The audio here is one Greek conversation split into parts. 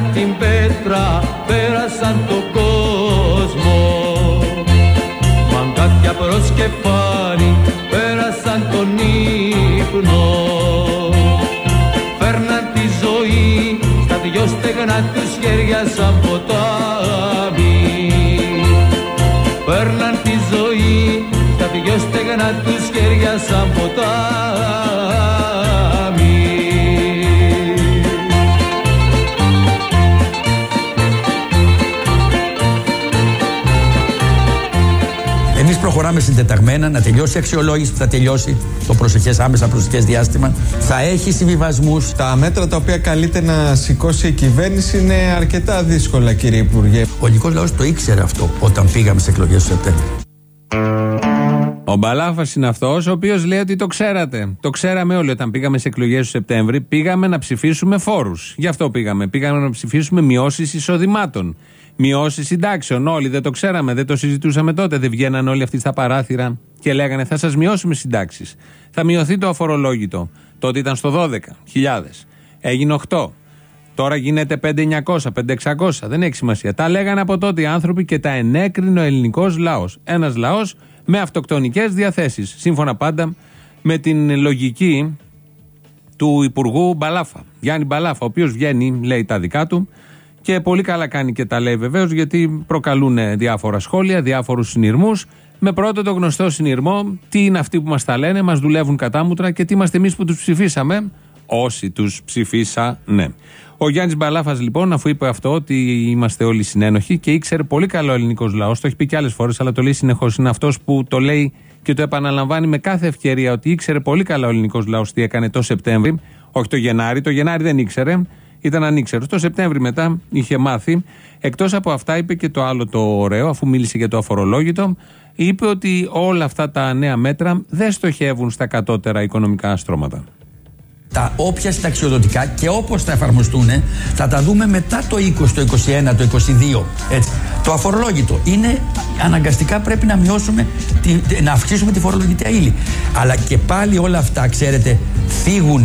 σαν την πέτρα πέρασαν το κόσμο. Μαγκάτια προς κεφάλι πέρασαν τον ύπνο. Φέρναν τη ζωή στα δυο στεγνά τους χέρια σαν ποτάμι. Φέρναν τη ζωή στα δυο στεγνά τους χέρια σαν ποτάμι προχωράμε συντεταγμένα να τελειώσει η αξιολόγηση που θα τελειώσει το προσεχές, άμεσα προσεχές διάστημα. Θα έχει συμβιβασμούς. Τα μέτρα τα οποία καλείται να σηκώσει η κυβέρνηση είναι αρκετά δύσκολα, κύριε Υπουργέ. Ο ελληνικό λαός το ήξερε αυτό όταν πήγαμε σε εκλογές του Σεπτέμβρη. Ο Μπαλάφας είναι αυτός ο οποίος λέει ότι το ξέρατε. Το ξέραμε όλοι όταν πήγαμε σε εκλογές του Σεπτέμβρη. Πήγαμε να ψηφίσουμε φόρους. Γι' αυτό πήγαμε. Πήγαμε να ψηφίσουμε μειώσεις εισοδημάτων μειώσεις συντάξεων. Όλοι δεν το ξέραμε, δεν το συζητούσαμε τότε. Δεν βγαίναν όλοι αυτοί στα παράθυρα και λέγανε θα σας μειώσουμε συντάξεις. Θα μειωθεί το αφορολόγητο. Τότε ήταν στο 12.000. Έγινε 8. Τώρα γίνεται 5.900, 5.600. Δεν έχει σημασία. Τα λέγανε από τότε οι άνθρωποι και τα ενέκρινε ο ελληνικός λαός. Ένας λαός με αυτοκτονικές διαθέσεις. Σύμφωνα πάντα με την λογική του Υπουργού Μπαλάφα. Γιάννη Μπαλάφα, ο οποίος βγαίνει, λέει τα δικά του, και πολύ καλά κάνει και τα λέει βεβαίως, γιατί προκαλούν διάφορα σχόλια, διάφορους συνειρμούς. Με πρώτο το γνωστό συνειρμό, τι είναι αυτοί που μας τα λένε, μας δουλεύουν κατάμουτρα και τι είμαστε εμείς που τους ψηφίσαμε; Όσοι τους ψηφίσανε. Ο Γιάννης Μπαλάφας, λοιπόν, αφού είπε αυτό, ότι είμαστε όλοι συνένοχοι και ήξερε πολύ καλό ο ελληνικός λαός, το έχει πει και άλλες φορές, αλλά το λέει συνεχώς. Είναι αυτός που το λέει και το επαναλαμβάνει με κάθε ευκαιρία ότι ήξερε πολύ καλά ο ελληνικός λαός τι έκανε το Σεπτέμβρη, όχι το Γενάρη. Το Γενάρη δεν ήξερε ήταν ανήξερο. Το Σεπτέμβρη μετά είχε μάθει. Εκτός από αυτά, είπε και το άλλο το ωραίο, αφού μίλησε για το αφορολόγητο, είπε ότι όλα αυτά τα νέα μέτρα δεν στοχεύουν στα κατώτερα οικονομικά στρώματα. Τα όποια συνταξιοδοτικά και όπως θα εφαρμοστούν θα τα δούμε μετά το 20, το 21, το 22. Έτσι. Το αφορολόγητο είναι αναγκαστικά πρέπει να μειώσουμε, να αυξήσουμε τη φορολογητή ύλη. Αλλά και πάλι όλα αυτά, ξέρετε, φύγουν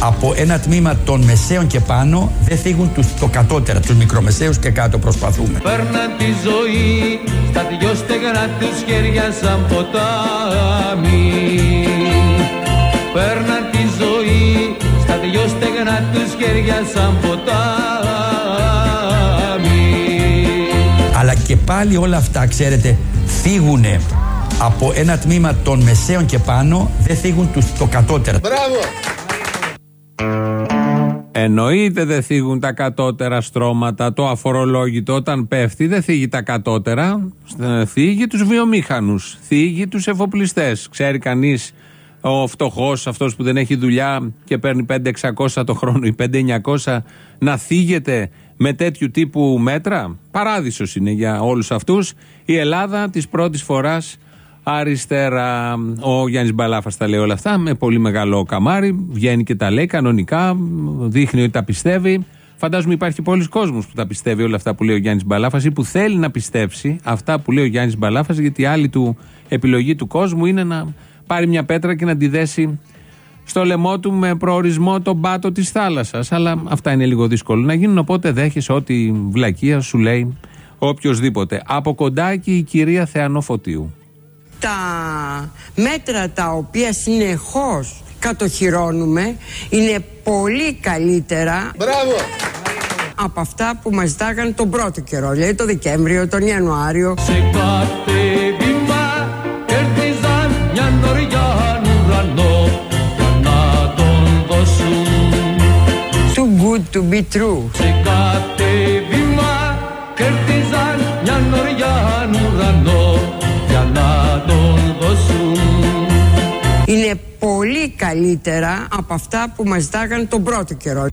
από ένα τμήμα των μεσαίων και πάνω δεν φύγουν τους, το κατώτερα, τους μικρομεσαίους και κάτω προσπαθούμε. Παίρναν τη ζωή στα δυο στεγνά τους χέρια σαν ποτάμι Παίρναν τη ζωή στα δυο στεγνά τους χέρια σαν ποτάμι Αλλά και πάλι όλα αυτά ξέρετε φύγουν από ένα τμήμα των μεσαίων και πάνω δεν φύγουν τους, το κατώτερα. Μπράβο! Εννοείται δεν θίγουν τα κατώτερα στρώματα. Το αφορολόγητο όταν πέφτει δεν θίγει τα κατώτερα. Θίγει τους βιομήχανους. Θίγει τους εφοπλιστές. Ξέρει κανείς ο φτωχός, αυτός που δεν έχει δουλειά και παίρνει 5-600 το χρόνο ή 5-900 να θίγεται με τέτοιου τύπου μέτρα; Παράδεισος είναι για όλους αυτούς. Η Ελλάδα της πρώτης φοράς αριστερά. Ο Γιάννης Μπαλάφας τα λέει όλα αυτά με πολύ μεγάλο καμάρι. Βγαίνει και τα λέει κανονικά, δείχνει ότι τα πιστεύει. Φαντάζομαι υπάρχει πολλοί κόσμος που τα πιστεύει όλα αυτά που λέει ο Γιάννης Μπαλάφας ή που θέλει να πιστέψει αυτά που λέει ο Γιάννης Μπαλάφας, γιατί η άλλη του επιλογή του κόσμου είναι να πάρει μια πέτρα και να τη δέσει στο λαιμό του με προορισμό τον πάτο της θάλασσας. Αλλά αυτά είναι λίγο δύσκολο να γίνουν. Οπότε δέχεσαι ό,τι βλακεία σου λέει οποιοδήποτε. Από κοντά και η κυρία Θεανό Φωτίου τα μέτρα τα οποία συνεχώς κατοχυρώνουμε είναι πολύ καλύτερα Μπράβο. από αυτά που μας ζητάγαν τον πρώτο καιρό, λέει το Δεκέμβριο, τον Ιανουάριο. Σε κάθε βήμα κέρδιζαν μια νοριά ουρανό για να τον δώσουν. Too good to be true. Καλύτερα από αυτά που μας ζητάγαν τον πρώτο καιρό.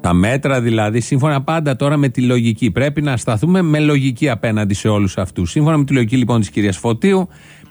Τα μέτρα δηλαδή, σύμφωνα πάντα τώρα με τη λογική. Πρέπει να σταθούμε με λογική απέναντι σε όλους αυτούς. Σύμφωνα με τη λογική λοιπόν της κυρίας Φωτίου,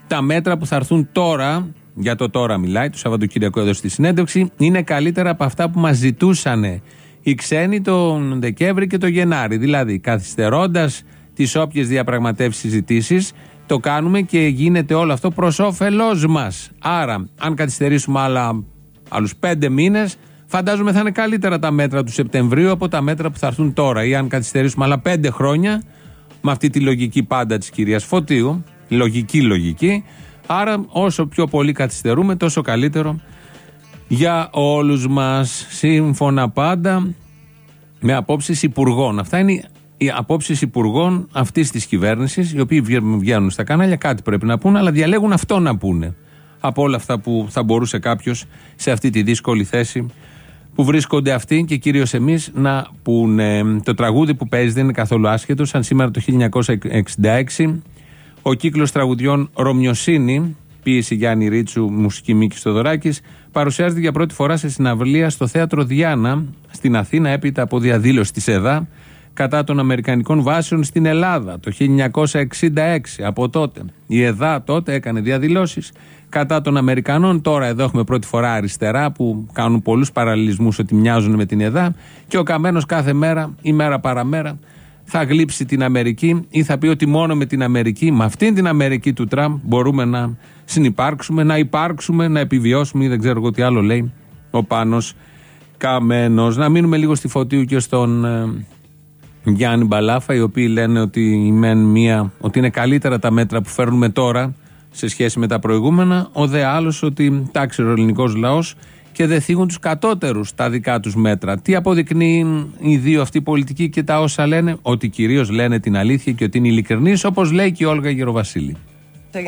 τα μέτρα που θα έρθουν τώρα, για το τώρα μιλάει, το Σαββατοκύριακο εδώ στη συνέντευξη, είναι καλύτερα από αυτά που μας ζητούσαν οι ξένοι τον Δεκέμβρη και τον Γενάρη. Δηλαδή, καθυστερώντας τις όποιες διαπραγματεύσεις συζητήσεις, το κάνουμε και γίνεται όλο αυτό προς όφελός μας. Άρα, αν καθυστερήσουμε άλλα, άλλους πέντε μήνες, Φαντάζομαι θα είναι καλύτερα τα μέτρα του Σεπτεμβρίου από τα μέτρα που θα έρθουν τώρα. Ή αν καθυστερήσουμε άλλα πέντε χρόνια, με αυτή τη λογική πάντα της κυρίας Φωτίου, λογική λογική. Άρα, όσο πιο πολύ καθυστερούμε, τόσο καλύτερο για όλους μας. Σύμφωνα πάντα με απόψεις υπουργών. Αυτά είναι οι απόψεις υπουργών αυτής της κυβέρνησης, οι οποίοι βγαίνουν στα κανάλια, κάτι πρέπει να πούνε, αλλά διαλέγουν αυτό να πούνε. Από όλα αυτά που θα μπορούσε κάποιος σε αυτή τη δύσκολη θέση που βρίσκονται αυτοί και κυρίως εμείς να πούνε. Το τραγούδι που παίζει δεν είναι καθόλου άσχετο. Σαν σήμερα το 1966, ο κύκλος τραγουδιών Ρωμιοσύνη, πίεση Γιάννη Ρίτσου, μουσική Μίκης Στοδωράκη, παρουσιάζεται για πρώτη φορά σε συναυλία στο θέατρο Διάνα στην Αθήνα, έπειτα από διαδήλωση της ΕΔΑ κατά των Αμερικανικών βάσεων στην Ελλάδα το 1966. Από τότε η ΕΔΑ τότε έκανε διαδηλώσεις κατά των Αμερικανών. Τώρα εδώ έχουμε πρώτη φορά αριστερά που κάνουν πολλούς παραλληλισμούς ότι μοιάζουν με την ΕΔΑ και ο Καμένος κάθε μέρα ή μέρα παραμέρα θα γλύψει την Αμερική ή θα πει ότι μόνο με την Αμερική, με αυτήν την Αμερική του Τραμπ μπορούμε να συνυπάρξουμε, να υπάρξουμε, να επιβιώσουμε ή δεν ξέρω εγώ τι άλλο λέει ο Πάνος Καμένος. Να μείνουμε λίγο στη Φωτίου και στον ε, Γιάννη Μπαλάφα, οι οποίοι λένε ότι, μία, ότι είναι καλύτερα τα μέτρα που φέρνουμε τώρα σε σχέση με τα προηγούμενα. Ο δε άλλος ότι τάξει ο ελληνικός λαός και δεν θίγουν τους κατώτερους τα δικά τους μέτρα. Τι αποδεικνύει οι δύο αυτοί πολιτικοί και τα όσα λένε, ότι κυρίως λένε την αλήθεια και ότι είναι ειλικρινείς, όπως λέει και η Όλγα Γεροβασίλη.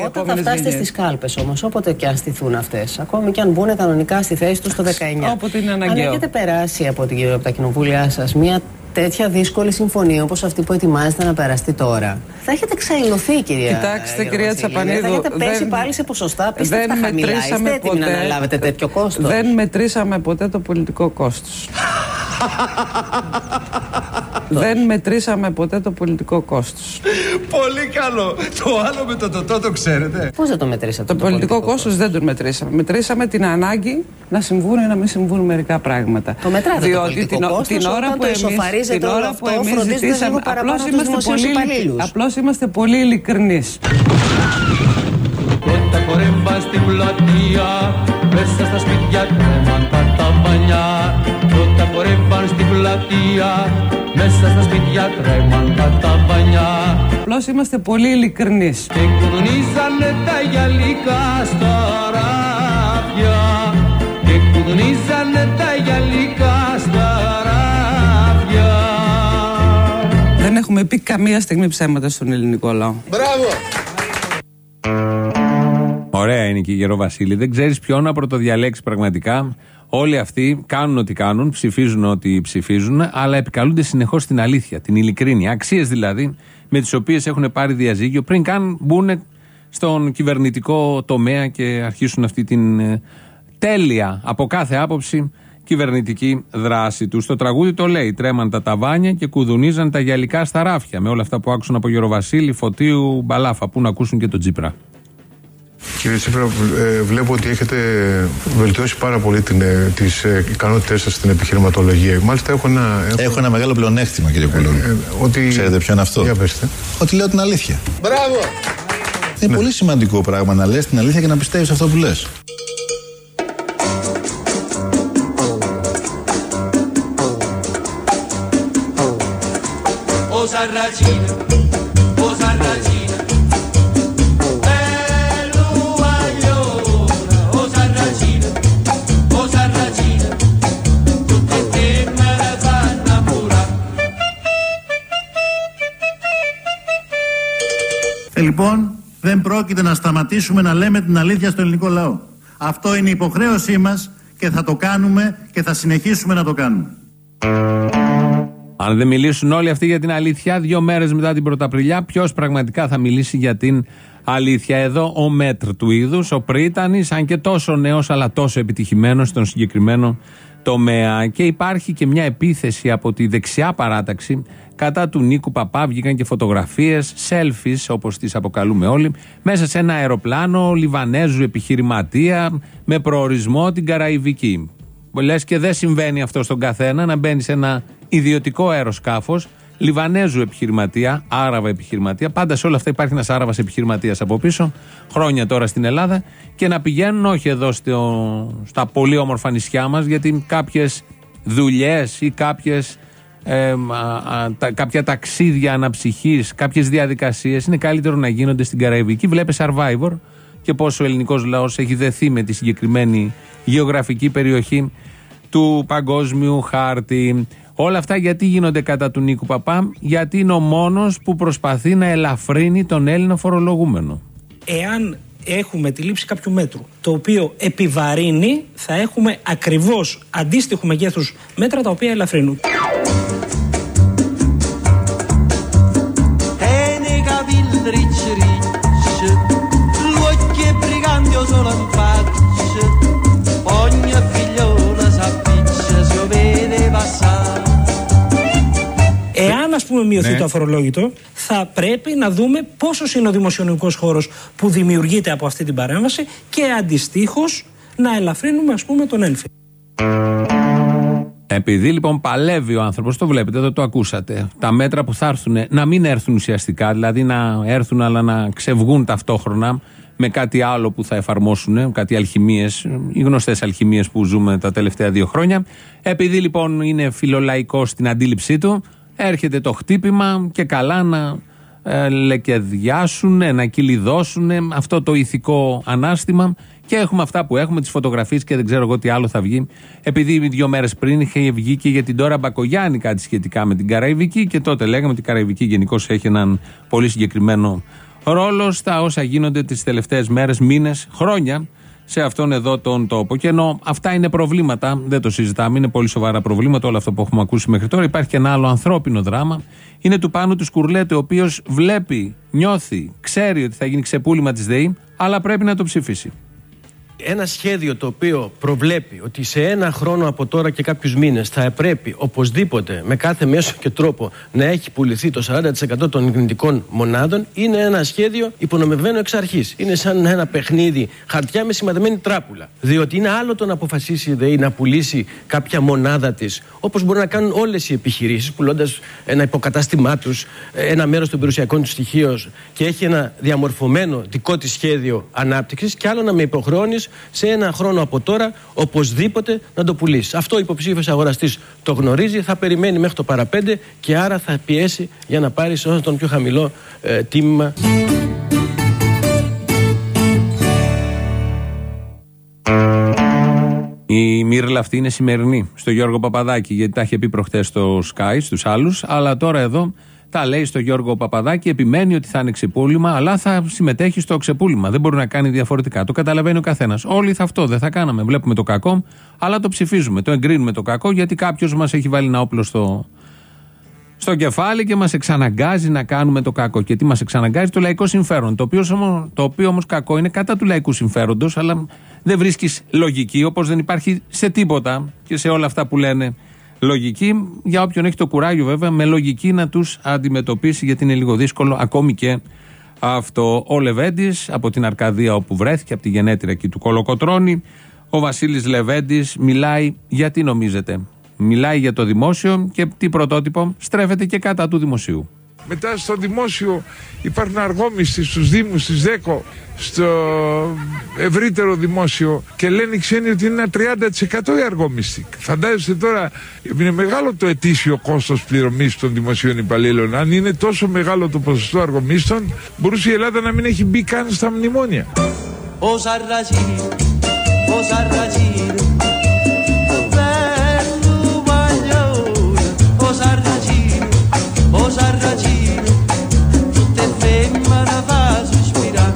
Όταν θα φτάσετε στις κάλπες όμως, όποτε και αν στηθούν αυτές, ακόμη και αν μπουν κανονικά στη θέση τους το 19. Όποτε είναι αναγκαίο. Αν έχετε περάσει από, την, από τα κοινοβούλια σας μια τέτοια δύσκολη συμφωνία όπως αυτή που ετοιμάζεται να περαστεί τώρα, θα έχετε ξαϊλωθεί, κυρία. Κοιτάξτε, κυρία Τσαπανίδου. Θα έχετε πέσει δεν, πάλι σε ποσοστά πίστευτα δεν χαμηλά. Είστε έτοιμοι να αναλάβετε τέτοιο κόστος. Δεν μετρήσαμε ποτέ το πολιτικό κόστος. Δεν μετρήσαμε ποτέ το πολιτικό κόστος. Πολύ καλό. Το άλλο με το τοτό το ξέρετε; Πώς δεν το μετρήσατε. Το, το πολιτικό, πολιτικό κόστος δεν το μετρήσαμε. Μετρήσαμε την ανάγκη να συμβούν ή να μην συμβούν μερικά πράγματα. Το μετράτε Διότι το την, κόστος, την ώρα που εμεί την ώρα που εμείς ζητήσαμε. Απλώς είμαστε, πολύ, απλώς είμαστε πολύ ειλικρινείς. Πρώτα κορέμπα στην πλατεία, μέσα στα σπίτια τρέμαν τα ταβανιά. Πρώτα κορέμπαν στην πλατεία, μέσα στα σπίτια τρέμαν τα ταβανιά. Απλώς είμαστε πολύ ειλικρινείς. Και κουνίζανε τα γυαλικά στα ράφια. Και κουνίζανε τα γυαλικά έχουμε πει καμία στιγμή ψέματα στον ελληνικό λαό. Μπράβο! Ωραία είναι και η Γεροβασίλη. Δεν ξέρεις ποιον να πρωτοδιαλέξεις πραγματικά. Όλοι αυτοί κάνουν ό,τι κάνουν, ψηφίζουν ό,τι ψηφίζουν, αλλά επικαλούνται συνεχώς την αλήθεια, την ειλικρίνεια. Αξίες δηλαδή με τις οποίες έχουν πάρει διαζύγιο πριν καν μπουν στον κυβερνητικό τομέα και αρχίσουν αυτή την ε, τέλεια από κάθε άποψη κυβερνητική δράση τους. Στο τραγούδι το λέει: Τρέμαν τα ταβάνια και κουδουνίζαν τα γυαλικά στα ράφια. Με όλα αυτά που άκουσαν από Γεροβασίλη, Φωτίου, Μπαλάφα. Πού να ακούσουν και τον Τζίπρα. Κύριε Τσίπρα, ε, βλέπω ότι έχετε βελτιώσει πάρα πολύ ε, τις ε, ικανότητές σας στην επιχειρηματολογία. Μάλιστα, έχω ένα. Έχω, έχω ένα μεγάλο πλεονέκτημα, κύριε Κουλούρη. Ε, ότι... Ξέρετε ποιο είναι αυτό; Για πέστε. Ότι λέω την αλήθεια. Μπράβο! Είναι ναι. πολύ σημαντικό πράγμα να λες την αλήθεια και να πιστεύεις αυτό που λες. Λοιπόν δεν πρόκειται να σταματήσουμε να λέμε την αλήθεια στο ελληνικό λαό. Αυτό είναι η υποχρέωσή μας και θα το κάνουμε και θα συνεχίσουμε να το κάνουμε. Αν δεν μιλήσουν όλοι αυτοί για την αλήθεια, δύο μέρες μετά την Πρωταπριλιά, ποιος πραγματικά θα μιλήσει για την αλήθεια; Εδώ ο μέτρ του είδους, ο Πρίτανης, αν και τόσο νέος, αλλά τόσο επιτυχημένος στον συγκεκριμένο τομέα. Και υπάρχει και μια επίθεση από τη δεξιά παράταξη κατά του Νίκου Παπά. Βγήκαν και φωτογραφίες, selfies όπως τις αποκαλούμε όλοι, μέσα σε ένα αεροπλάνο Λιβανέζου επιχειρηματία με προορισμό την Καραϊβική. Λες και δεν συμβαίνει αυτό στον καθένα να μπαίνει σε ένα ιδιωτικό αεροσκάφος Λιβανέζου επιχειρηματία, Άραβα επιχειρηματία. Πάντα σε όλα αυτά υπάρχει ένας Άραβας επιχειρηματίας από πίσω, χρόνια τώρα στην Ελλάδα, και να πηγαίνουν όχι εδώ στο, στα πολύ όμορφα νησιά μας, γιατί κάποιες δουλειές ή κάποιες, ε, α, α, τα, κάποια ταξίδια αναψυχής, κάποιες διαδικασίες είναι καλύτερο να γίνονται στην Καραϊβική. Βλέπε Survivor και πόσο ο ελληνικός λαός έχει δεθεί με τη συγκεκριμένη γεωγραφική περιοχή του παγκόσμιου χάρτη. Όλα αυτά γιατί γίνονται κατά του Νίκου Παπά, γιατί είναι ο μόνος που προσπαθεί να ελαφρύνει τον Έλληνα φορολογούμενο. Εάν έχουμε τη λήψη κάποιου μέτρου το οποίο επιβαρύνει, θα έχουμε ακριβώς αντίστοιχου μεγέθους μέτρα τα οποία ελαφρύνουν. Εάν ας πούμε μειωθεί Ναι. το αφορολόγητο, θα πρέπει να δούμε πόσος είναι ο δημοσιονομικός χώρος που δημιουργείται από αυτή την παρέμβαση και αντιστοίχως να ελαφρύνουμε ας πούμε τον ένφη. Επειδή λοιπόν παλεύει ο άνθρωπος, το βλέπετε, εδώ το ακούσατε. Τα μέτρα που θα έρθουν να μην έρθουν ουσιαστικά, δηλαδή να έρθουν αλλά να ξεβγούν ταυτόχρονα με κάτι άλλο που θα εφαρμόσουν, κάτι αλχημίες, οι γνωστές αλχημίες που ζούμε τα τελευταία δύο χρόνια. Επειδή λοιπόν είναι φιλολαϊκό στην αντίληψή του, έρχεται το χτύπημα και καλά να ε, λεκεδιάσουν, να κυλιδώσουν αυτό το ηθικό ανάστημα και έχουμε αυτά που έχουμε, τις φωτογραφίες και δεν ξέρω εγώ τι άλλο θα βγει. Επειδή δύο μέρες πριν είχε βγει και για την τώρα Μπακογιάννη κάτι σχετικά με την Καραϊβική και τότε λέγαμε ότι η Καραϊβική γενικώς έχει έναν πολύ συγκεκριμένο ρόλο στα όσα γίνονται τις τελευταίες μέρες, μήνες, χρόνια σε αυτόν εδώ τον τόπο. Και ενώ αυτά είναι προβλήματα, δεν το συζητάμε, είναι πολύ σοβαρά προβλήματα, όλο αυτό που έχουμε ακούσει μέχρι τώρα. Υπάρχει και ένα άλλο ανθρώπινο δράμα. Είναι του πάνω του Σκουρλέτε, ο οποίος βλέπει, νιώθει, ξέρει ότι θα γίνει ξεπούλημα της ΔΕΗ, αλλά πρέπει να το ψηφίσει. Ένα σχέδιο το οποίο προβλέπει ότι σε ένα χρόνο από τώρα και κάποιους μήνες θα πρέπει οπωσδήποτε με κάθε μέσο και τρόπο να έχει πουληθεί το 40% των εγκριτικών μονάδων είναι ένα σχέδιο υπονομευμένο εξ αρχής. Είναι σαν ένα παιχνίδι χαρτιά με σημαδεμένη τράπουλα. Διότι είναι άλλο το να αποφασίσει η ΔΕΗ να πουλήσει κάποια μονάδα της όπως μπορεί να κάνουν όλες οι επιχειρήσεις πουλώντας ένα υποκατάστημά τους, ένα μέρος των περιουσιακών τους στοιχείων και έχει ένα διαμορφωμένο δικό της σχέδιο ανάπτυξης και άλλο να με υποχρεώνεις σε ένα χρόνο από τώρα οπωσδήποτε να το πουλήσεις. Αυτό ο υποψήφιος αγοραστής το γνωρίζει, θα περιμένει μέχρι το παραπέντε και άρα θα πιέσει για να πάρει σε όσο τον πιο χαμηλό ε, τίμημα. Η μύρλα αυτή είναι σημερινή στο Γιώργο Παπαδάκη, γιατί τα είχε πει προχθέ στο Sky στους άλλους. Αλλά τώρα εδώ τα λέει στο Γιώργο Παπαδάκη, επιμένει ότι θα είναι ξεπούλημα, αλλά θα συμμετέχει στο ξεπούλημα. Δεν μπορεί να κάνει διαφορετικά. Το καταλαβαίνει ο καθένας. Όλοι θα αυτό δεν θα κάναμε. Βλέπουμε το κακό, αλλά το ψηφίζουμε. Το εγκρίνουμε το κακό, γιατί κάποιος μας έχει βάλει ένα όπλο στο, στο κεφάλι και μας εξαναγκάζει να κάνουμε το κακό. Και τι μας εξαναγκάζει, το λαϊκό συμφέρον. Το οποίο, όμως, το οποίο όμως κακό είναι κατά του λαϊκού συμφέροντος, αλλά δεν βρίσκεις λογική, όπως δεν υπάρχει σε τίποτα και σε όλα αυτά που λένε λογική. Για όποιον έχει το κουράγιο, βέβαια, με λογική να τους αντιμετωπίσει, γιατί είναι λίγο δύσκολο ακόμη και αυτό. Ο Λεβέντης από την Αρκαδία, όπου βρέθηκε, από τη γενέτειρα εκεί του Κολοκοτρώνη, ο Βασίλης Λεβέντης μιλάει γιατί νομίζετε; Μιλάει για το δημόσιο και τι πρωτότυπο στρέφεται και κατά του δημοσίου. Μετά στο δημόσιο υπάρχουν αργόμιστοι στους Δήμους, στις ΔΕΚΟ, στο ευρύτερο δημόσιο και λένε οι ξένοι ότι είναι ένα 30% οι αργόμιστοι. Φαντάζεστε τώρα, είναι μεγάλο το ετήσιο κόστος πληρωμής των δημοσίων υπαλλήλων. Αν είναι τόσο μεγάλο το ποσοστό αργομίστων, μπορούσε η Ελλάδα να μην έχει μπει καν στα μνημόνια.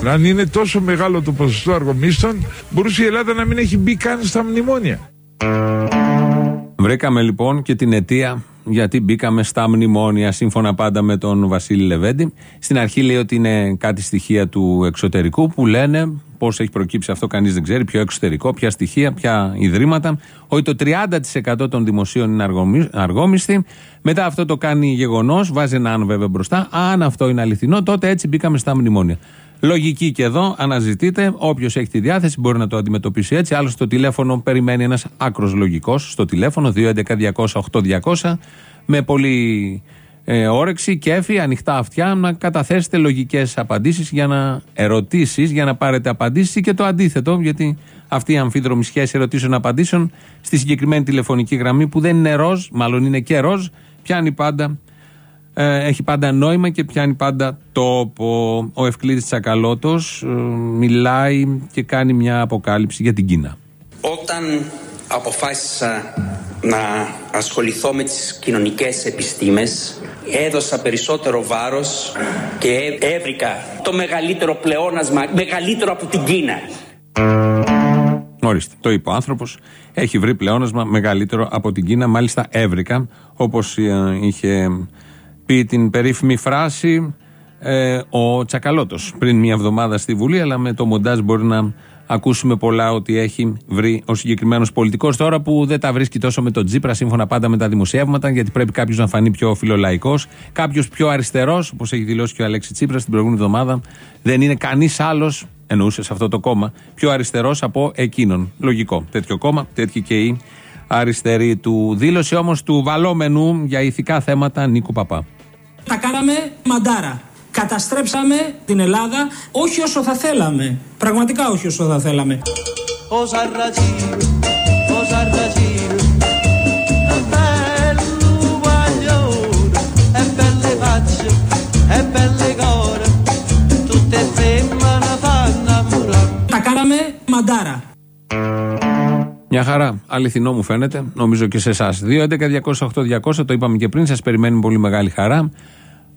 Αν είναι τόσο μεγάλο το ποσοστό αργομίστων, μπορούσε η Ελλάδα να μην έχει μπει καν στα μνημόνια. Βρήκαμε λοιπόν και την αιτία γιατί μπήκαμε στα μνημόνια σύμφωνα πάντα με τον Βασίλη Λεβέντη. Στην αρχή λέει ότι είναι κάτι στοιχεία του εξωτερικού που λένε πώς έχει προκύψει αυτό, κανείς δεν ξέρει. Ποιο εξωτερικό, ποια στοιχεία, ποια ιδρύματα. Ότι το 30% των δημοσίων είναι αργομι- αργόμιστοι. Μετά αυτό το κάνει γεγονός, βάζει ένα αν βέβαια μπροστά. Αν αυτό είναι αληθινό, τότε έτσι μπήκαμε στα μνημόνια. Λογική και εδώ αναζητείτε. Όποιος έχει τη διάθεση μπορεί να το αντιμετωπίσει έτσι. Άλλωστε, στο τηλέφωνο περιμένει ένας άκρος λογικός. Στο τηλέφωνο 211-200-8200 με πολύ ε, όρεξη, κέφι, ανοιχτά αυτιά να καταθέσετε λογικές απαντήσεις για να ερωτήσεις, για να πάρετε απαντήσεις και το αντίθετο, γιατί αυτή η αμφίδρομη σχέση ερωτήσεων-απαντήσεων στη συγκεκριμένη τηλεφωνική γραμμή που δεν είναι ροζ, μάλλον είναι και ροζ, πιάνει πάντα, ε, έχει πάντα νόημα και πιάνει πάντα τόπο. Ο Ευκλήδης Τσακαλώτος ε, μιλάει και κάνει μια αποκάλυψη για την Κίνα. Όταν αποφάσισα να ασχοληθώ με τις κοινωνικές επιστήμες έδωσα περισσότερο βάρος και έβρικα το μεγαλύτερο πλεόνασμα, μεγαλύτερο από την Κίνα. Ορίστε, το είπε ο άνθρωπος. Έχει βρει πλεόνασμα μεγαλύτερο από την Κίνα. Μάλιστα, έβρικα, όπως είχε πει την περίφημη φράση ε, ο Τσακαλώτος πριν μία εβδομάδα στη Βουλή. Αλλά με το μοντάζ μπορεί να ακούσουμε πολλά ότι έχει βρει ο συγκεκριμένος πολιτικός. Τώρα που δεν τα βρίσκει τόσο με τον Τζίπρα, σύμφωνα πάντα με τα δημοσιεύματα, γιατί πρέπει κάποιος να φανεί πιο φιλολαϊκός, κάποιος πιο αριστερός, όπως έχει δηλώσει και ο Αλέξης Τσίπρας την προηγούμενη εβδομάδα, δεν είναι κανείς άλλος, εννοούσε σε αυτό το κόμμα, πιο αριστερός από εκείνον. Λογικό. Τέτοιο κόμμα, τέτοιοι και οι αριστεροί του. Δήλωση όμως του βαλόμενου για ηθικά θέματα Νίκου Παπά. Τα κάναμε μαντάρα. Καταστρέψαμε την Ελλάδα όχι όσο θα θέλαμε. Πραγματικά όχι όσο θα θέλαμε. Τα κάναμε μαντάρα. Μια χαρά. Αληθινό μου φαίνεται. Νομίζω και σε εσάς. 2.11.208.200 το είπαμε και πριν. Σας περιμένει πολύ μεγάλη χαρά.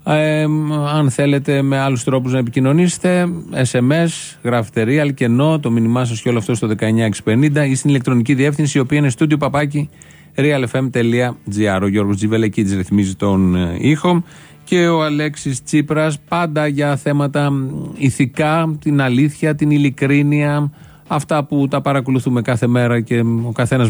Ε, αν θέλετε με άλλους τρόπους να επικοινωνήσετε, SMS, γράφετε real, κενό, το μήνυμά σας και όλο αυτό στο 19650 ή στην ηλεκτρονική διεύθυνση η οποία είναι στούντιο παπάκι realfm.gr. Ο Γιώργος Τζιβελεκίδη ρυθμίζει τον ε, ήχο και ο Αλέξης Τσίπρας πάντα για θέματα ηθικά, την αλήθεια, την ειλικρίνεια, Αυτά που τα παρακολουθούμε κάθε μέρα και ο καθένας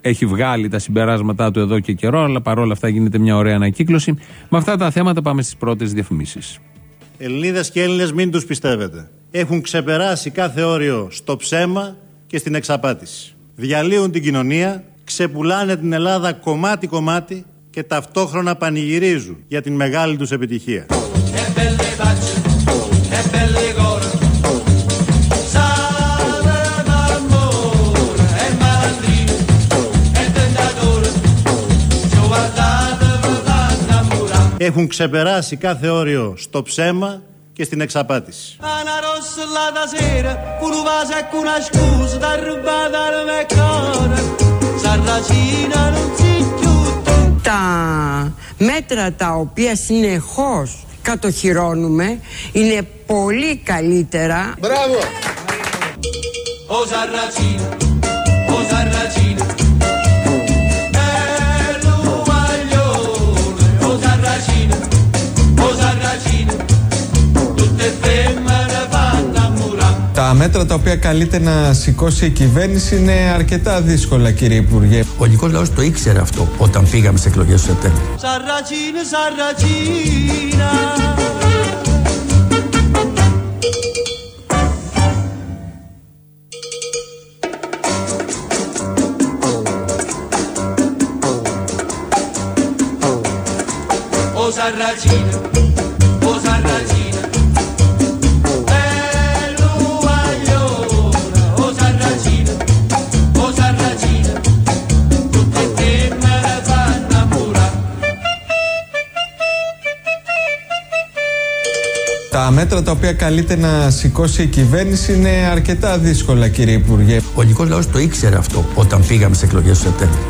έχει βγάλει τα συμπεράσματά του εδώ και καιρό, αλλά παρόλα αυτά γίνεται μια ωραία ανακύκλωση. Με αυτά τα θέματα πάμε στις πρώτες διαφημίσεις. Ελληνίδες και Έλληνες, μην τους πιστεύετε. Έχουν ξεπεράσει κάθε όριο στο ψέμα και στην εξαπάτηση. Διαλύουν την κοινωνία, ξεπουλάνε την Ελλάδα κομμάτι-κομμάτι και ταυτόχρονα πανηγυρίζουν για την μεγάλη τους επιτυχία. Έχουν ξεπεράσει κάθε όριο στο ψέμα και στην εξαπάτηση. Τα μέτρα τα οποία συνεχώς κατοχυρώνουμε είναι πολύ καλύτερα. Μπράβο! Τα μέτρα τα οποία καλείται να σηκώσει η κυβέρνηση είναι αρκετά δύσκολα, κύριε Υπουργέ. Ο ελληνικό λαός το ήξερε αυτό όταν πήγαμε στι εκλογές του Σεπτέμβρη. Τα μέτρα τα οποία καλείται να σηκώσει η κυβέρνηση είναι αρκετά δύσκολα, κύριε Υπουργέ. Ο ελληνικό λαός το ήξερε αυτό όταν πήγαμε στι εκλογές του Σεπτέμβρη.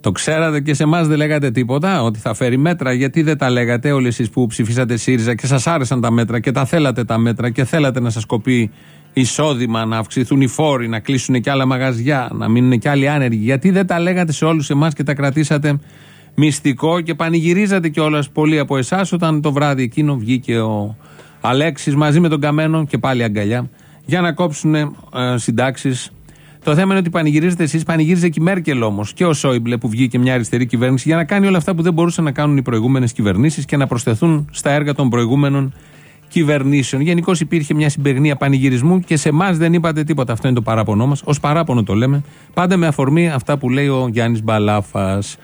Το ξέρατε και σε εμάς δεν λέγατε τίποτα ότι θα φέρει μέτρα. Γιατί δεν τα λέγατε όλοι εσείς που ψηφίσατε ΣΥΡΙΖΑ και σας άρεσαν τα μέτρα και τα θέλατε τα μέτρα και θέλατε να σας κοπεί εισόδημα, να αυξηθούν οι φόροι, να κλείσουν και άλλα μαγαζιά, να μείνουν και άλλοι άνεργοι. Γιατί δεν τα λέγατε σε όλους εμάς και τα κρατήσατε μυστικό και πανηγυρίζατε κιόλας πολλοί από εσάς όταν το βράδυ εκείνο βγήκε ο Αλέξης μαζί με τον Καμένο και πάλι αγκαλιά για να κόψουν ε, συντάξεις. Το θέμα είναι ότι πανηγυρίζετε εσείς, πανηγύριζε και η Μέρκελ όμως και ο Σόιμπλε που βγήκε μια αριστερή κυβέρνηση για να κάνει όλα αυτά που δεν μπορούσαν να κάνουν οι προηγούμενες κυβερνήσεις και να προσθεθούν στα έργα των προηγούμενων κυβερνήσεων. Γενικώς υπήρχε μια συμπερινία πανηγυρισμού και σε εμάς δεν είπατε τίποτα. Αυτό είναι το παράπονό μας. Ω παράπονο το λέμε. Πάντα με αφορμή αυτά που λέει ο Γιάννης Μπαλάφας.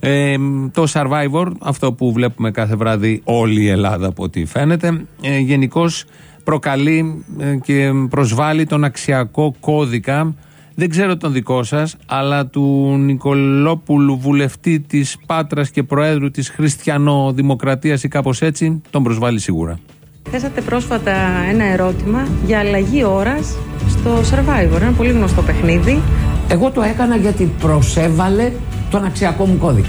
Ε, το Survivor, αυτό που βλέπουμε κάθε βράδυ όλη η Ελλάδα από ό,τι φαίνεται, ε, γενικώς προκαλεί ε, και προσβάλλει τον αξιακό κώδικα δεν ξέρω τον δικό σας αλλά του Νικολόπουλου βουλευτή της Πάτρας και Προέδρου της Χριστιανοδημοκρατίας ή κάπως έτσι τον προσβάλλει σίγουρα. Θέσατε πρόσφατα ένα ερώτημα για αλλαγή ώρας στο Survivor, ένα πολύ γνωστό παιχνίδι. Εγώ το έκανα γιατί προσέβαλε τον αξιακό μου κώδικα.